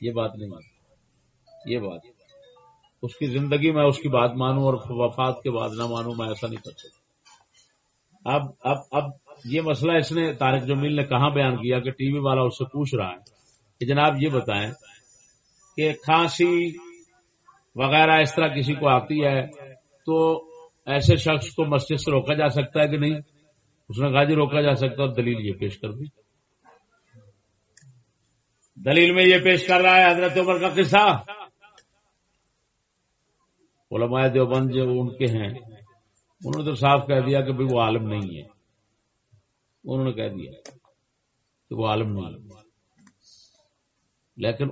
یہ بات نہیں یہ بات۔ اس کی زندگی میں اس کی بات مانوں اور وفات کے بعد نہ مانوں میں ایسا نہیں کر سکتا۔ اب اب اب یہ مسئلہ اس نے تارک جمیل نے کہاں بیان کیا کہ ٹی وی والا اس سے پوچھ رہا ہے کہ جناب یہ بتائیں کہ کھانسی وغیرہ اس طرح کسی کو آتی ہے تو ایسے شخص کو مسجد سے روکا جا سکتا ہے کہ نہیں؟ اس نے کہا جی روکا جا سکتا اور دلیل یہ پیش کر دی۔ دلیل میں یہ پیش کر رہا ہے حضرت عمر کا قصہ۔ علماء دیوبند جو ان کے ہیں، انہوں نے تو صاف کہہ دیا کہ وہ عالم نہیں ہے۔ انہوں نے کہہ دیا کہ وہ عالم نہیں لیکن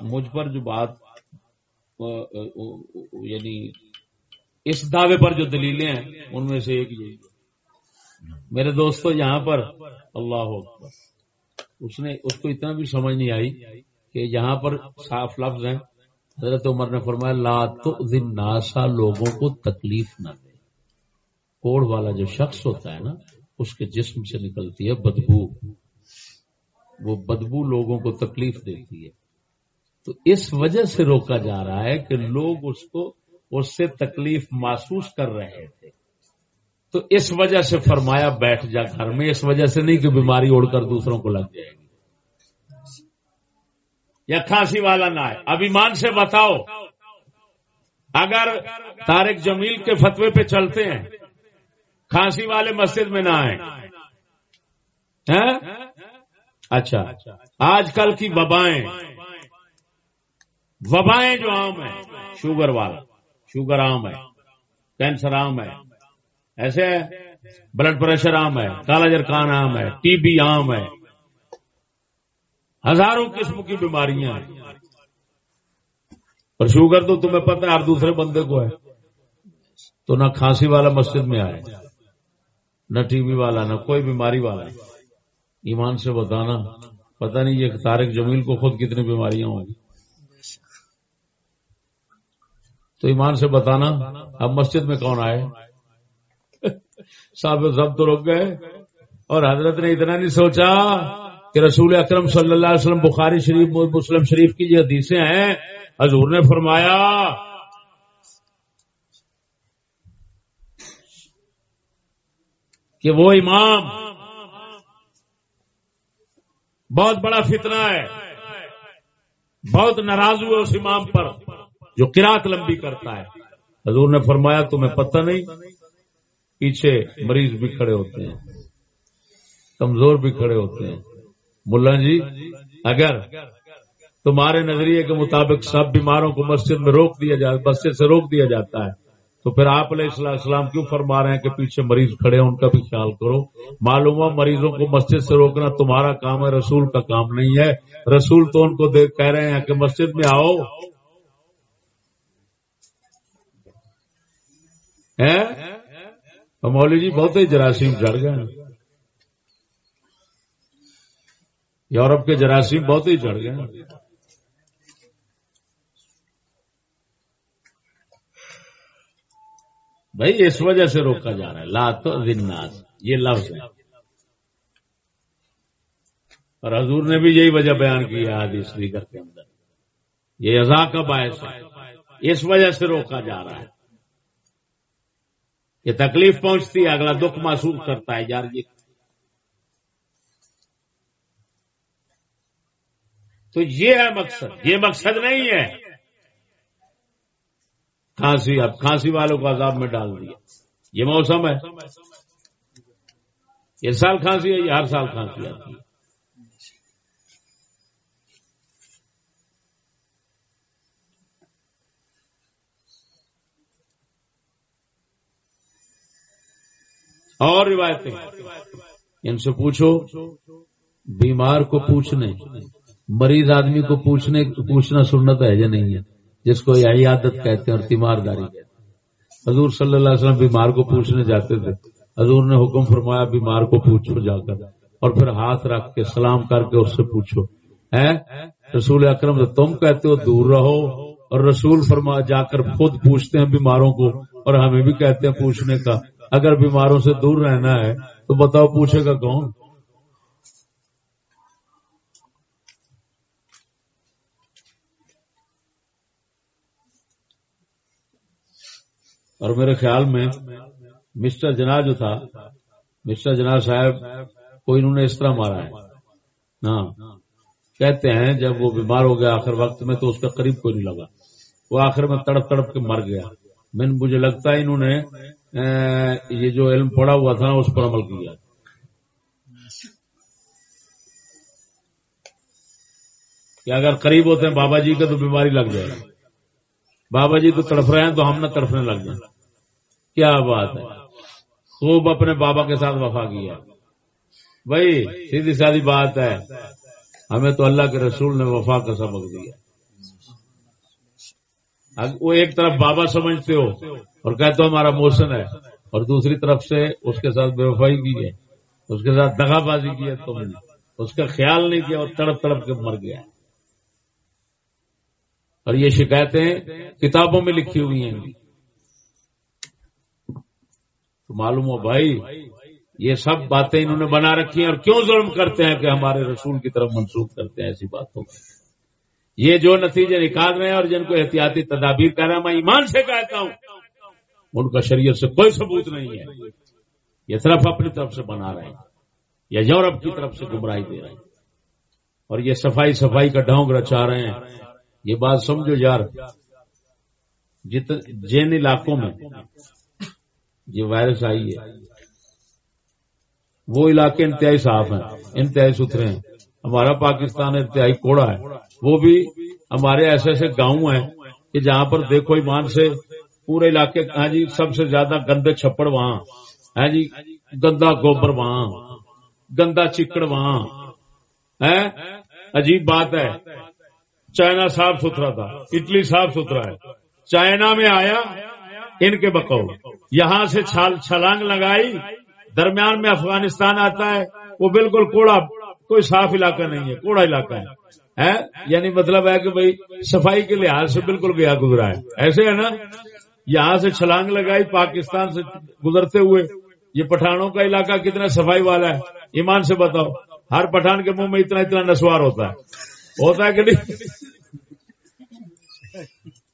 مجھ پر جو بات یعنی اس دعوے پر جو دلیلیں ہیں، ان میں سے ایک یہی میرے دوستو، یہاں پر اللہ اکبر۔ اس نے، اس کو اتنا بھی سمجھ نہیں آئی کہ یہاں پر صاف لفظ ہیں۔ حضرت عمر نے فرمایا، لا تو ناسا لوگوں کو تکلیف نہ دے۔ کوڑ والا جو شخص ہوتا ہے نا، اس کے جسم سے نکلتی ہے بدبو۔ وہ بدبو لوگوں کو تکلیف دیتی ہے۔ تو اس وجہ سے روکا جا رہا ہے کہ لوگ اس کو، اس سے تکلیف محسوس کر رہے تھے۔ تو اس وجہ سے فرمایا بیٹھ جا گھر میں، اس وجہ سے نہیں کہ بیماری اڑ کر دوسروں کو لگ جائے گی۔ یا کھانسی والا نہ ہے۔ اب ایمان سے بتاؤ، اگر تارک جمیل کے فتوے پہ چلتے ہیں، کھانسی والے مسجد میں نہ آئے ہاں؟ اچھا۔ آج کل کی وبائیں وبائیں جو عام ہیں، شوگر والا، شوگر عام ہے، کینسر عام ہے، ایسے بلڈ پریشر عام ہے، کالا جرکان عام ہے، ٹی بی عام ہے، ہزاروں قسم کی بیماریاں ہیں۔ اور شوگر تو تمہیں پتہ ہے، ہر دوسرے بندے کو ہے۔ تو نہ کھانسی والا مسجد میں آئے، نہ ٹی بی والا، نہ کوئی بیماری والا۔ ایمان سے بتانا، پتہ نہیں یہ تارک جمیل کو خود کتنی بیماریاں ہوں گی۔ تو ایمان سے بتانا، اب مسجد میں کون آئے؟ صاحب سب تو رک گئے اور حضرت نے اتنا نہیں سوچا کہ رسول اکرم صلی اللہ علیہ وسلم بخاری شریف، مسلم شریف کی جو حدیثیں ہیں، حضور نے فرمایا، کہ وہ امام بہت بڑا فتنہ ہے، بہت ناراض ہوئے اس امام پر۔ جو کراط لمبی کرتا ہے۔ حضور نے فرمایا، تمہیں پتہ نہیں پیچھے مریض بھی کھڑے ہوتے ہیں، کمزور بھی کھڑے ہوتے ہیں۔ ملا جی اگر تمہارے نظریے کے مطابق سب بیماروں کو مسجد میں روک دیا جائے مسجد سے روک دیا جاتا ہے، تو پھر آپ علیہ السلام کیوں فرما رہے ہیں کہ پیچھے مریض کھڑے ہیں؟ ان کا بھی خیال کرو۔ معلوم ہو مریضوں کو مسجد سے روکنا تمہارا کام ہے، رسول کا کام نہیں ہے۔ رسول تو ان کو کہہ رہے ہیں کہ مسجد میں آؤ مولوی جی بہت ہی جراثیم چڑھ گئے یورپ کے جراثیم بہت ہی چڑھ گئے بھائی، اس وجہ سے روکا جا رہا ہے۔ لا تو دناس یہ لفظ ہے۔ اور حضور نے بھی یہی وجہ بیان کی ہے حدیث لیگر کے اندر۔ یہ ازا کا باعث ہے۔ اس وجہ سے روکا جا رہا ہے۔ یہ تکلیف پہنچتی ہے، اگلا دکھ محسوس کرتا ہے یار یہ تو یہ ہے مقصد۔ یہ مقصد نہیں ہے۔ کھانسی، اب کھانسی والوں کو عذاب میں ڈال دیا۔ یہ موسم ہے۔ یہ سال کھانسی ہے، یہ ہر سال کھانسی آتی ہے۔ اور روایتیں۔ ان سے پوچھو، بیمار کو پوچھنے، مریض آدمی کو پوچھنے، پوچھنا سنت ہے یا نہیں ہے؟ جس کو یہ عادت کہتے ہیں اور تیمارداری کہتے ہیں۔ حضور صلی اللہ علیہ وسلم بیمار کو پوچھنے جاتے تھے۔ حضور نے حکم فرمایا، بیمار کو پوچھو جا کر۔ اور پھر ہاتھ رکھ کے سلام کر کے اس سے پوچھو۔ ہے رسول اکرم تم کہتے ہو دور رہو۔ اور رسول فرما، جا کر خود پوچھتے ہیں بیماروں کو۔ اور ہمیں بھی کہتے ہیں پوچھنے کا۔ اگر بیماروں سے دور رہنا ہے، تو بتاؤ، پوچھے گا کون؟ اور میرے خیال میں مسٹر جنا جو تھا، مسٹر جنا صاحب کو انہوں نے اس طرح مارا ہے۔ ہاں۔ کہتے ہیں، جب وہ بیمار ہو گیا آخر وقت میں، تو اس کا قریب کوئی نہیں لگا۔ وہ آخر میں تڑپ تڑپ کے مر گیا۔ میں مجھے لگتا ہے انہوں نے یہ جو علم پڑا ہوا تھا نا، اس پر عمل کیا کہ اگر قریب ہوتے ہیں بابا جی کا تو بیماری لگ جائے۔ بابا جی تو تڑف رہے ہیں تو ہم نہ تڑفنے لگ جائیں۔ کیا بات ہے؟ خوب اپنے بابا کے ساتھ وفا کیا۔ بھائی، سیدھی سادی بات ہے۔ ہمیں تو اللہ کے رسول نے وفا کا سبق دیا۔ وہ ایک طرف بابا سمجھتے ہو اور کہتے ہو ہمارا موشن ہے، اور دوسری طرف سے اس کے ساتھ بے وفائی کی ہے، اس کے ساتھ دگا بازی کی ہے تم نے، اس کا خیال نہیں کیا اور تڑپ تڑپ کے مر گیا۔ اور یہ شکایتیں کتابوں میں لکھی ہوئی ہیں۔ تو معلوم ہو بھائی، یہ سب باتیں انہوں نے بنا رکھی ہیں اور کیوں ظلم کرتے ہیں کہ ہمارے رسول کی طرف منسوخ کرتے ہیں ایسی باتوں کو؟ یہ جو نتیجے نکال رہے ہیں اور جن کو احتیاطی تدابیر کر رہے ہیں میں ایمان سے کہتا ہوں، ان کا شریعت سے کوئی ثبوت نہیں ہے۔ یہ طرف اپنی طرف سے بنا رہے ہیں، یا یورپ کی طرف سے گمراہی دے رہے ہیں۔ اور یہ صفائی صفائی کا ڈھونگ رچا رہے ہیں۔ یہ بات سمجھو یار جن علاقوں میں یہ وائرس آئی ہے، وہ علاقے انتہائی صاف ہیں، انتہائی ستھرے ہیں۔ ہمارا پاکستان انتہائی کوڑا ہے۔ وہ بھی ہمارے ایسے ایسے گاؤں ہیں کہ جہاں پر دیکھو ایمان سے پورے علاقے ہاں جی سب سے زیادہ گندے چھپڑ وہاں۔ ہاں جی گندا گوبر وہاں، گندا چکڑ وہاں۔ ہے عجیب بات ہے۔ چائنا صاف ستھرا تھا، اٹلی صاف ستھرا ہے۔ چائنا میں آیا، ان کے بکو یہاں سے چھلانگ لگائی، درمیان میں افغانستان آتا ہے، وہ بالکل کوڑا۔ کوئی صاف علاقہ نہیں ہے، کوڑا علاقہ ہے۔ یعنی مطلب ہے کہ بھائی صفائی کے لحاظ سے بالکل گیا گزرا ہے۔ ایسے ہے نا، یہاں سے چھلانگ لگائی، پاکستان سے گزرتے ہوئے، یہ پٹھانوں کا علاقہ کتنا صفائی والا ہے۔ ایمان سے بتاؤ، ہر پٹھان کے منہ میں اتنا اتنا نسوار ہوتا ہے۔ ہوتا ہے کہ نہیں؟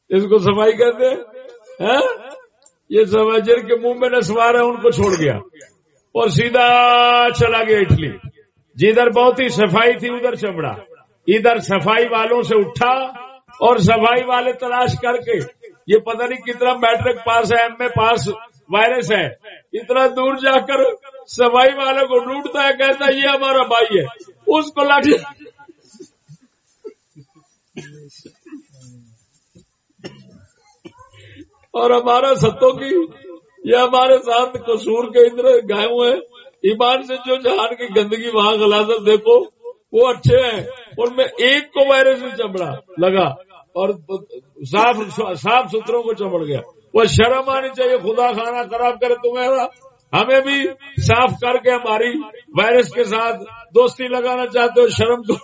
اس کو صفائی کہتے ہیں؟ یہ سفائی کے منہ میں نسوار ہے، ان کو چھوڑ گیا۔ اور سیدھا چلا گیا اٹلی۔ جدھر بہت ہی صفائی تھی ادھر چمڑا ادھر صفائی والوں سے اٹھا اور صفائی والے تلاش کر کے، یہ پتہ نہیں کتنا میٹرک پاس ہے، ایم اے پاس وائرس ہے، اتنا دور جا کر صفائی والوں کو ڈھونڈتا ہے، کہتا ہے، یہ ہمارا بھائی ہے۔ اس کو لگ اور ہمارا ستوں کی، یہ ہمارے ساتھ قصور کے ادھر گائے ہوئے ایمان سے جو جہان کی گندگی وہاں غلازت دیکھو، وہ اچھے ہیں۔ ان میں ایک کو وائرس چمڑا لگا اور صاف صاف ستھروں کو چمڑ گیا۔ وہ شرم آنی چاہیے، خدا خانہ خراب کرے تمہیں ہمیں بھی صاف کر کے ہماری وائرس کے ساتھ دوستی لگانا چاہتے ہو، شرم تو۔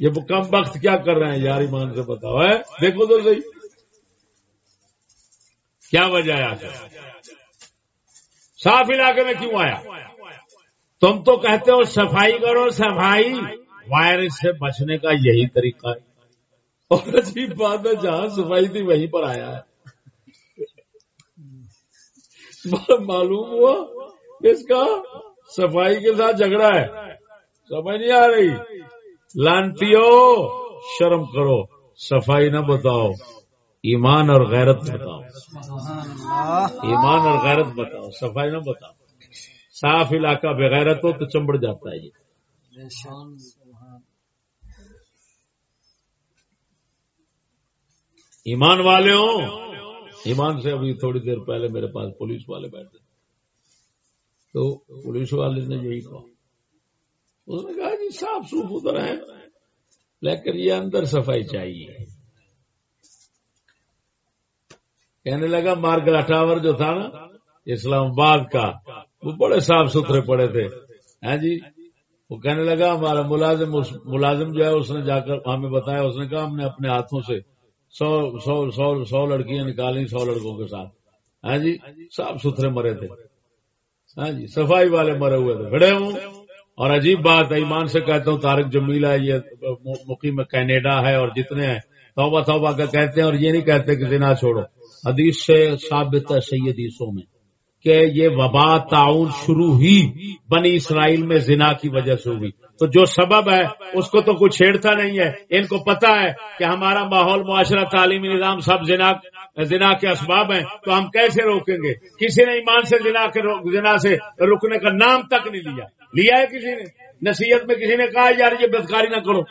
یہ کم وقت کیا کر رہے ہیں یار ایمان سے بتاؤ ہے دیکھو تو صحیح۔ کیا وجہ ہے صاف علاقے میں کیوں آیا؟ تم تو کہتے ہو صفائی کرو، صفائی۔ وائرس سے بچنے کا یہی طریقہ ہے۔ اور عجیب بات ہے، جہاں صفائی تھی وہیں پر آیا ہے۔ معلوم ہوا اس کا صفائی کے ساتھ جھگڑا ہے۔ سمجھ نہیں آ رہی۔ لانتی شرم کرو۔ صفائی نہ بتاؤ۔ ایمان اور غیرت بتاؤ۔ ایمان اور غیرت بتاؤ صفائی نہ بتاؤ۔ صاف علاقہ بغیرت ہو تو چمبڑ جاتا ہے یہ۔ ایمان والے ہوں ایمان سے ابھی تھوڑی دیر پہلے میرے پاس پولیس والے بیٹھے۔ تو پولیس والے نے یہی کہا۔ اس نے کہا جی صاف سوف ادھر ہے لیکن یہ اندر صفائی چاہیے۔ کہنے لگا مارگلا ٹاور جو تھا نا، اسلام آباد کا، وہ بڑے صاف ستھرے پڑے تھے۔ ہاں جی؟ وہ کہنے لگا، ہمارا ملازم ملازم جو ہے، اس نے جا کر ہمیں بتایا، اس نے کہا، ہم نے اپنے ہاتھوں سے سو سو سو سو لڑکیاں نکالی سو لڑکوں کے ساتھ۔ ہاں جی؟ صاف ستھرے مرے تھے۔ ہاں جی؟ صفائی والے مرے ہوئے تھے۔ کھڑے ہوں۔ اور عجیب بات ہے، ایمان سے کہتا ہوں تارک جمیلا یہ مقیم کینیڈا ہے اور جتنے ہیں، توبہ توبہ کا کہتے ہیں اور یہ نہیں کہتے کہ زنا چھوڑو۔ حدیث سے ثابت ہے سید میں کہ یہ وبا تعاون شروع ہی بنی اسرائیل میں زنا کی وجہ سے ہوئی۔ تو جو سبب ہے، اس کو تو کچھ چھیڑتا نہیں ہے۔ ان کو پتا ہے کہ ہمارا ماحول، معاشرہ، تعلیمی نظام سب زنا زنا کے اسباب ہیں۔ تو ہم کیسے روکیں گے؟ کسی نے ایمان سے زنا کے زنا سے رکنے کا نام تک نہیں لیا۔ لیا ہے کسی نے؟ نصیحت میں کسی نے کہا، یار یہ بدکاری نہ کرو۔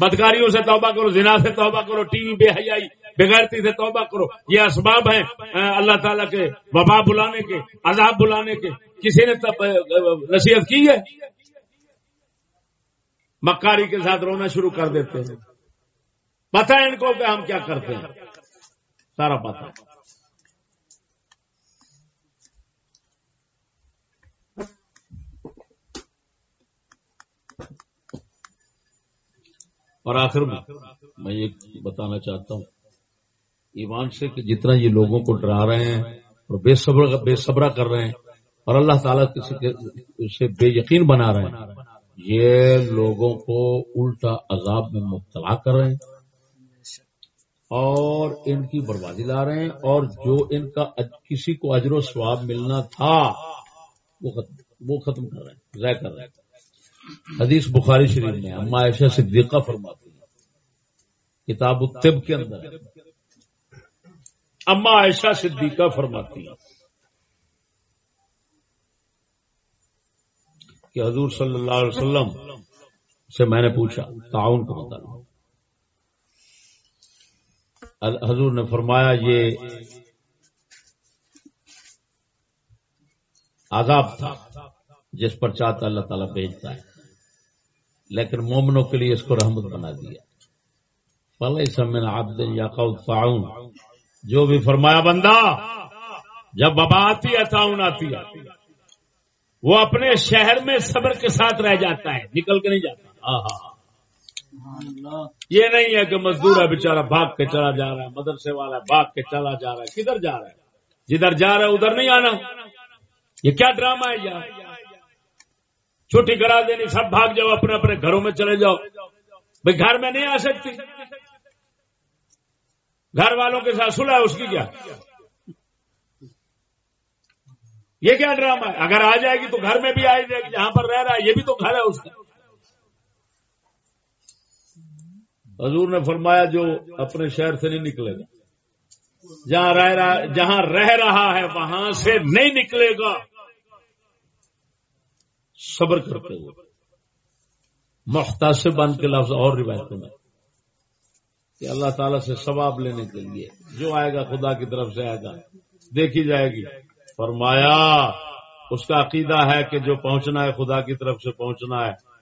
بدکاریوں سے توبہ کرو، زنا سے توبہ کرو، ٹی وی بے حیائی۔ بغیرتی سے توبہ کرو۔ یہ اسباب ہیں اللہ تعالیٰ کے وبا بلانے کے، عذاب بلانے کے۔ کسی نے نصیحت کی ہے؟ مکاری کے ساتھ رونا شروع کر دیتے ہیں۔ پتہ ہے ان کو کہ ہم کیا کرتے ہیں۔ سارا پتا اور آخر میں میں یہ بتانا چاہتا ہوں ایمان سے کہ جتنا یہ لوگوں کو ڈرا رہے ہیں اور بے صبر بے صبرا کر رہے ہیں اور اللہ تعالیٰ کسی سے بے یقین بنا رہے ہیں، یہ لوگوں کو الٹا عذاب میں مبتلا کر رہے ہیں۔ اور ان کی بربادی لا رہے ہیں، اور جو ان کا کسی کو اجر و ثواب ملنا تھا، وہ ختم کر رہے ہیں، ضائع کر رہے ہیں۔ حدیث بخاری شریف میں اما عائشہ صدیقہ فرماتی ہے کتاب الطب کے اندر اما عائشہ صدیقہ فرماتی ہے کہ حضور صلی اللہ علیہ وسلم سے میں نے پوچھا، تعاون کا مطالعہ حضور نے فرمایا، یہ عذاب تھا جس پر چاہتا اللہ تعالیٰ بھیجتا ہے۔ لیکن مومنوں کے لیے اس کو رحمت بنا دیا۔ فلح سمن عبد یا تعاون جو بھی فرمایا بندہ جب وبا آتی ہے تعاون آتی ہے وہ اپنے شہر میں صبر کے ساتھ رہ جاتا ہے نکل کے نہیں جاتا۔ یہ نہیں ہے کہ مزدور ہے بےچارا بھاگ کے چلا جا رہا ہے مدرسے والا بھاگ کے چلا جا رہا ہے کدھر جا رہا ہے؟ جدھر جا رہا ہے ادھر نہیں آنا۔ یہ کیا ڈرامہ ہے یار؟ چھٹی کرا دینی سب بھاگ جاؤ اپنے اپنے گھروں میں چلے جاؤ۔ بھائی گھر میں نہیں آ سکتی۔ گھر والوں کے ساتھ سلا اس کی کیا؟ یہ کیا ڈرامہ ہے؟ اگر آ جائے گی تو گھر میں بھی آ جائے گی، جہاں پر رہ رہا ہے، یہ بھی تو گھر ہے اس کا۔ حضور نے فرمایا، جو اپنے شہر سے نہیں نکلے گا، جہاں رہ رہا، جہاں رہ رہا ہے، وہاں سے نہیں نکلے گا۔ صبر کرتے ہوئے مختص بند کے لفظ اور روایتوں میں کہ اللہ تعالیٰ سے ثواب لینے کے لیے جو آئے گا خدا کی طرف سے آئے گا، دیکھی جائے گی۔ فرمایا، اس کا عقیدہ ہے کہ جو پہنچنا ہے، خدا کی طرف سے پہنچنا ہے۔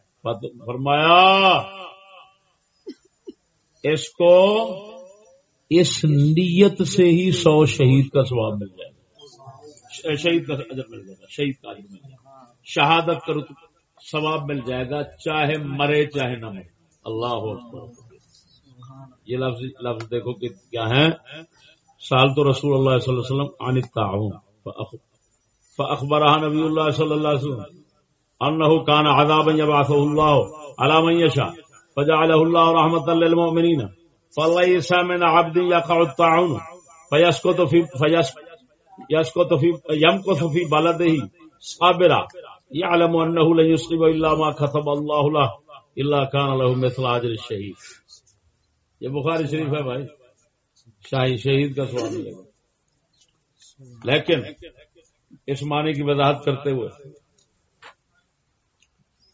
فرمایا، اس کو اس نیت سے ہی سو شہید کا سواب مل جائے گا۔ شہید کا اجر مل جائے گا، شہید کا اجر مل جائے گا۔ شہادت کر ثواب مل جائے گا، چاہے مرے، چاہے نہ مرے۔ اللہ یہ لفظ لفظ دیکھو کہ کیا ہے؟ سال تو رسول اللہ صلی اللہ علیہ وسلم آنتا ہوں فاخبرها نبی اللہ صلی اللہ علیہ وسلم انه كان عذابا يبعثه الله على من يشاء، فجعله الله رحمة للمؤمنين، فليس من عبد يقع الطاعون فيسكت في فيسكت في يمكث في بلده صابرا، يعلم انه لن يصيب الا ما كتب الله له الا كان له مثل اجر الشهيد. یہ بخاری شریف ہے بھائی۔ شاہی شہید کا سوال ہے۔ لیکن اس معنی کی وضاحت کرتے ہوئے،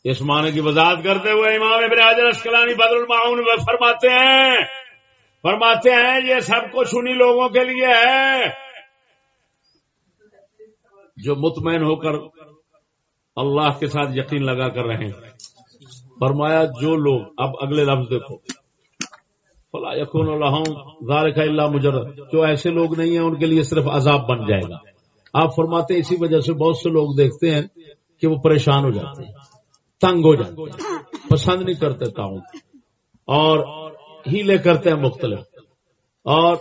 اس معنی کی وضاحت کرتے ہوئے امام ابن حجر اسکلانی بدر المعون فرماتے ہیں فرماتے ہیں یہ سب کچھ انہی لوگوں کے لیے ہے جو مطمئن ہو کر اللہ کے ساتھ یقین لگا کر رہے ہیں فرمایا، جو لوگ، اب اگلے لفظ دیکھو۔ فلا یقون ذالک اللہ مجرد۔ جو ایسے لوگ نہیں ہیں؟ ان کے لیے صرف عذاب بن جائے گا۔ آپ فرماتے ہیں اسی وجہ سے بہت سے لوگ دیکھتے ہیں کہ وہ پریشان ہو جاتے ہیں، تنگ ہو جاتے ہیں، پسند نہیں کرتے تاؤں اور ہیلے کرتے ہیں مختلف۔ اور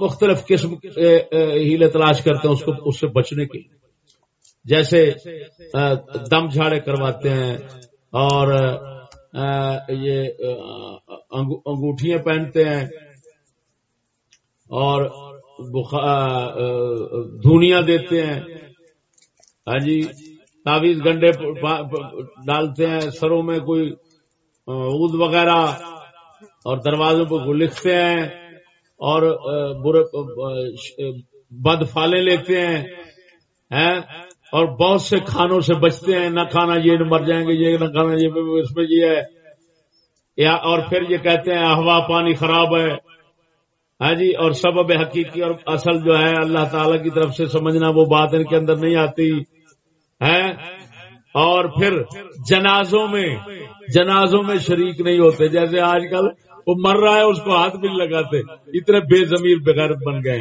مختلف قسم ہیلے تلاش کرتے ہیں اس کو، اس سے بچنے کے۔ جیسے دم جھاڑے کرواتے ہیں اور یہ انگوٹھیاں پہنتے ہیں اور دھونیاں دیتے ہیں۔ ہاں جی تعویذ گنڈے ڈالتے ہیں، سروں میں کوئی عود وغیرہ اور دروازوں پہ لکھتے ہیں اور برے بد فالے لیتے ہیں۔ ہاں، اور بہت سے کھانوں سے بچتے ہیں، نہ کھانا یہ نہ مر جائیں گے، یہ نہ کھانا یہ، اس میں یہ ہے۔ یا اور پھر یہ کہتے ہیں، ہوا پانی خراب ہے۔ ہاں جی اور سبب حقیقی اور اصل جو ہے، اللہ تعالی کی طرف سے سمجھنا وہ بات ان کے اندر نہیں آتی۔ ہے اور پھر جنازوں میں جنازوں میں شریک نہیں ہوتے۔ جیسے آج کل وہ مر رہا ہے، اس کو ہاتھ بھی لگاتے۔ اتنے بے زمیر بغیر بن گئے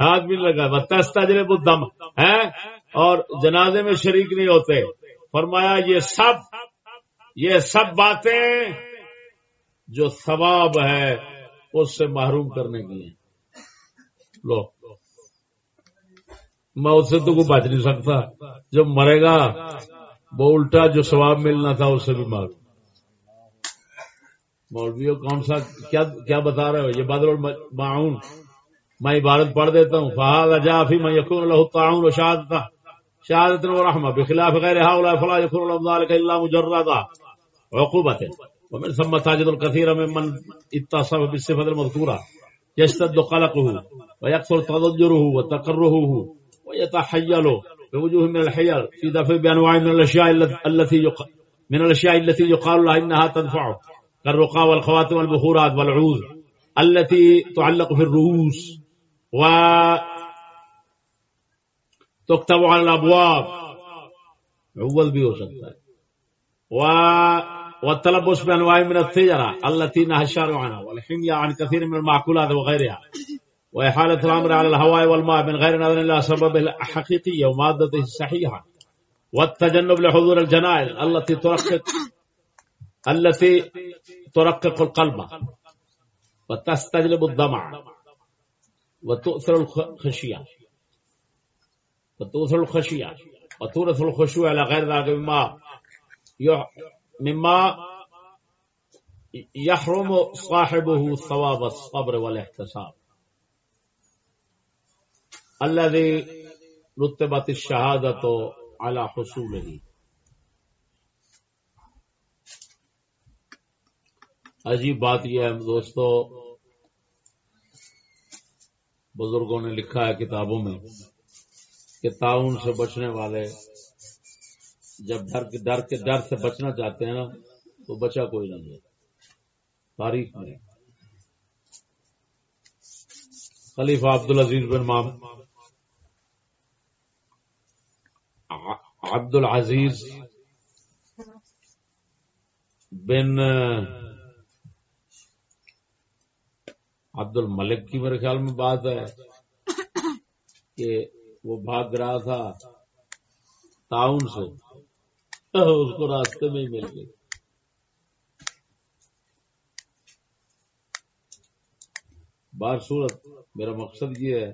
ہاتھ بھی لگا تستا جلے وہ دم۔ ہے اور جنازے میں شریک نہیں ہوتے۔ فرمایا، یہ سب یہ سب باتیں جو ثواب ہے، اس سے محروم کرنے کی ہیں۔ لو۔ میں اس سے تو کوئی بچ نہیں سکتا۔ جب مرے گا، وہ الٹا جو ثواب ملنا تھا، اس سے بھی مار مولوی کون سا، کیا کیا بتا رہے ہو؟ یہ بدل معاون۔ میں عبارت پڑھ دیتا ہوں۔ فہاد جافی میں یقون اللہ تعاون و شہادت شہادت و رحمہ بخلاف غیر هؤلاء فلا يكون لهم ذلك الا مجردا عقوبه ومن ثم تجد الكثير ممن اتصف بالصفه المذكوره يشتد قلقه ويكثر تضجره وتقرهه ويتحيل بوجوه من الحيل في دفع بانواع من الاشياء التي يق... من الاشياء التي يقال لها انها تنفعه كالرقى والخواتم والبخورات والعوذ التي تعلق في الرؤوس و تكتب على الابواب۔ عوض بھی ہو سکتا ہے۔ و والتلبس بانواع من التجاره التي نهى الشارع عنها والحميه عن كثير من المعقولات وغيرها وإحالة الأمر على الهواء والماء من غير نظر إلى سببه الحقيقية ومادته الصحيحة والتجنب لحضور الجنائز التي ترقق التي ترقق القلب وتستجلب الدمع وتؤثر الخشية وتؤثر الخشية. وتورث الخشوع على غير ذلك مما مما يحرم صاحبه ثواب الصبر والاحتساب. الذي رتبت الشهادة على حصوله. عجیب بات یہ ہے دوستو، بزرگوں نے لکھا ہے کتابوں میں کہ تعاون سے بچنے والے جب ڈر کے ڈر کے ڈر سے بچنا چاہتے ہیں نا، تو بچا کوئی نہیں تاریخ میں۔ خلیفہ عبد العزیز بن مام عبد العزیز بن عبد الملک کی میرے خیال میں بات ہے کہ وہ بھاگ رہا تھا تعاون سے۔ اس کو راستے میں ہی مل گئی۔ بار صورت میرا مقصد یہ ہے،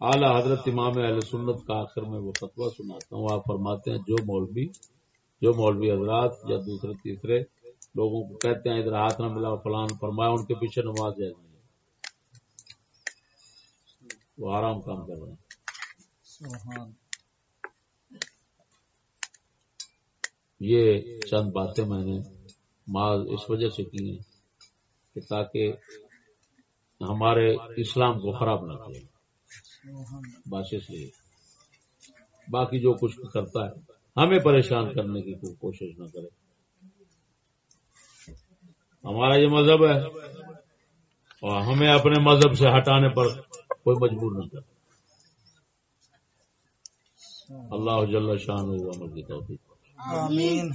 اعلی حضرت امام اہل سنت کا آخر میں وہ فتوا سناتا ہوں۔ آپ فرماتے ہیں، جو مولوی جو مولوی حضرات یا دوسرے، تیسرے لوگوں کو کہتے ہیں، ادھر ہاتھ نہ ملا فلان فرمایا ان کے پیچھے نماز جائز نہیں وہ آرام کام کر رہے ہیں۔ یہ چند باتیں میں نے ماض اس وجہ سے کی ہیں کہ تاکہ ہمارے اسلام کو خراب نہ کرے۔ بس اس لیے۔ باقی جو کچھ کرتا ہے ہمیں پریشان کرنے کی کوئی کوشش نہ کرے۔ ہمارا یہ مذہب ہے اور ہمیں اپنے مذہب سے ہٹانے پر کوئی مجبور نہ کرے۔ اللہ جل شان ہوا مزید آمین۔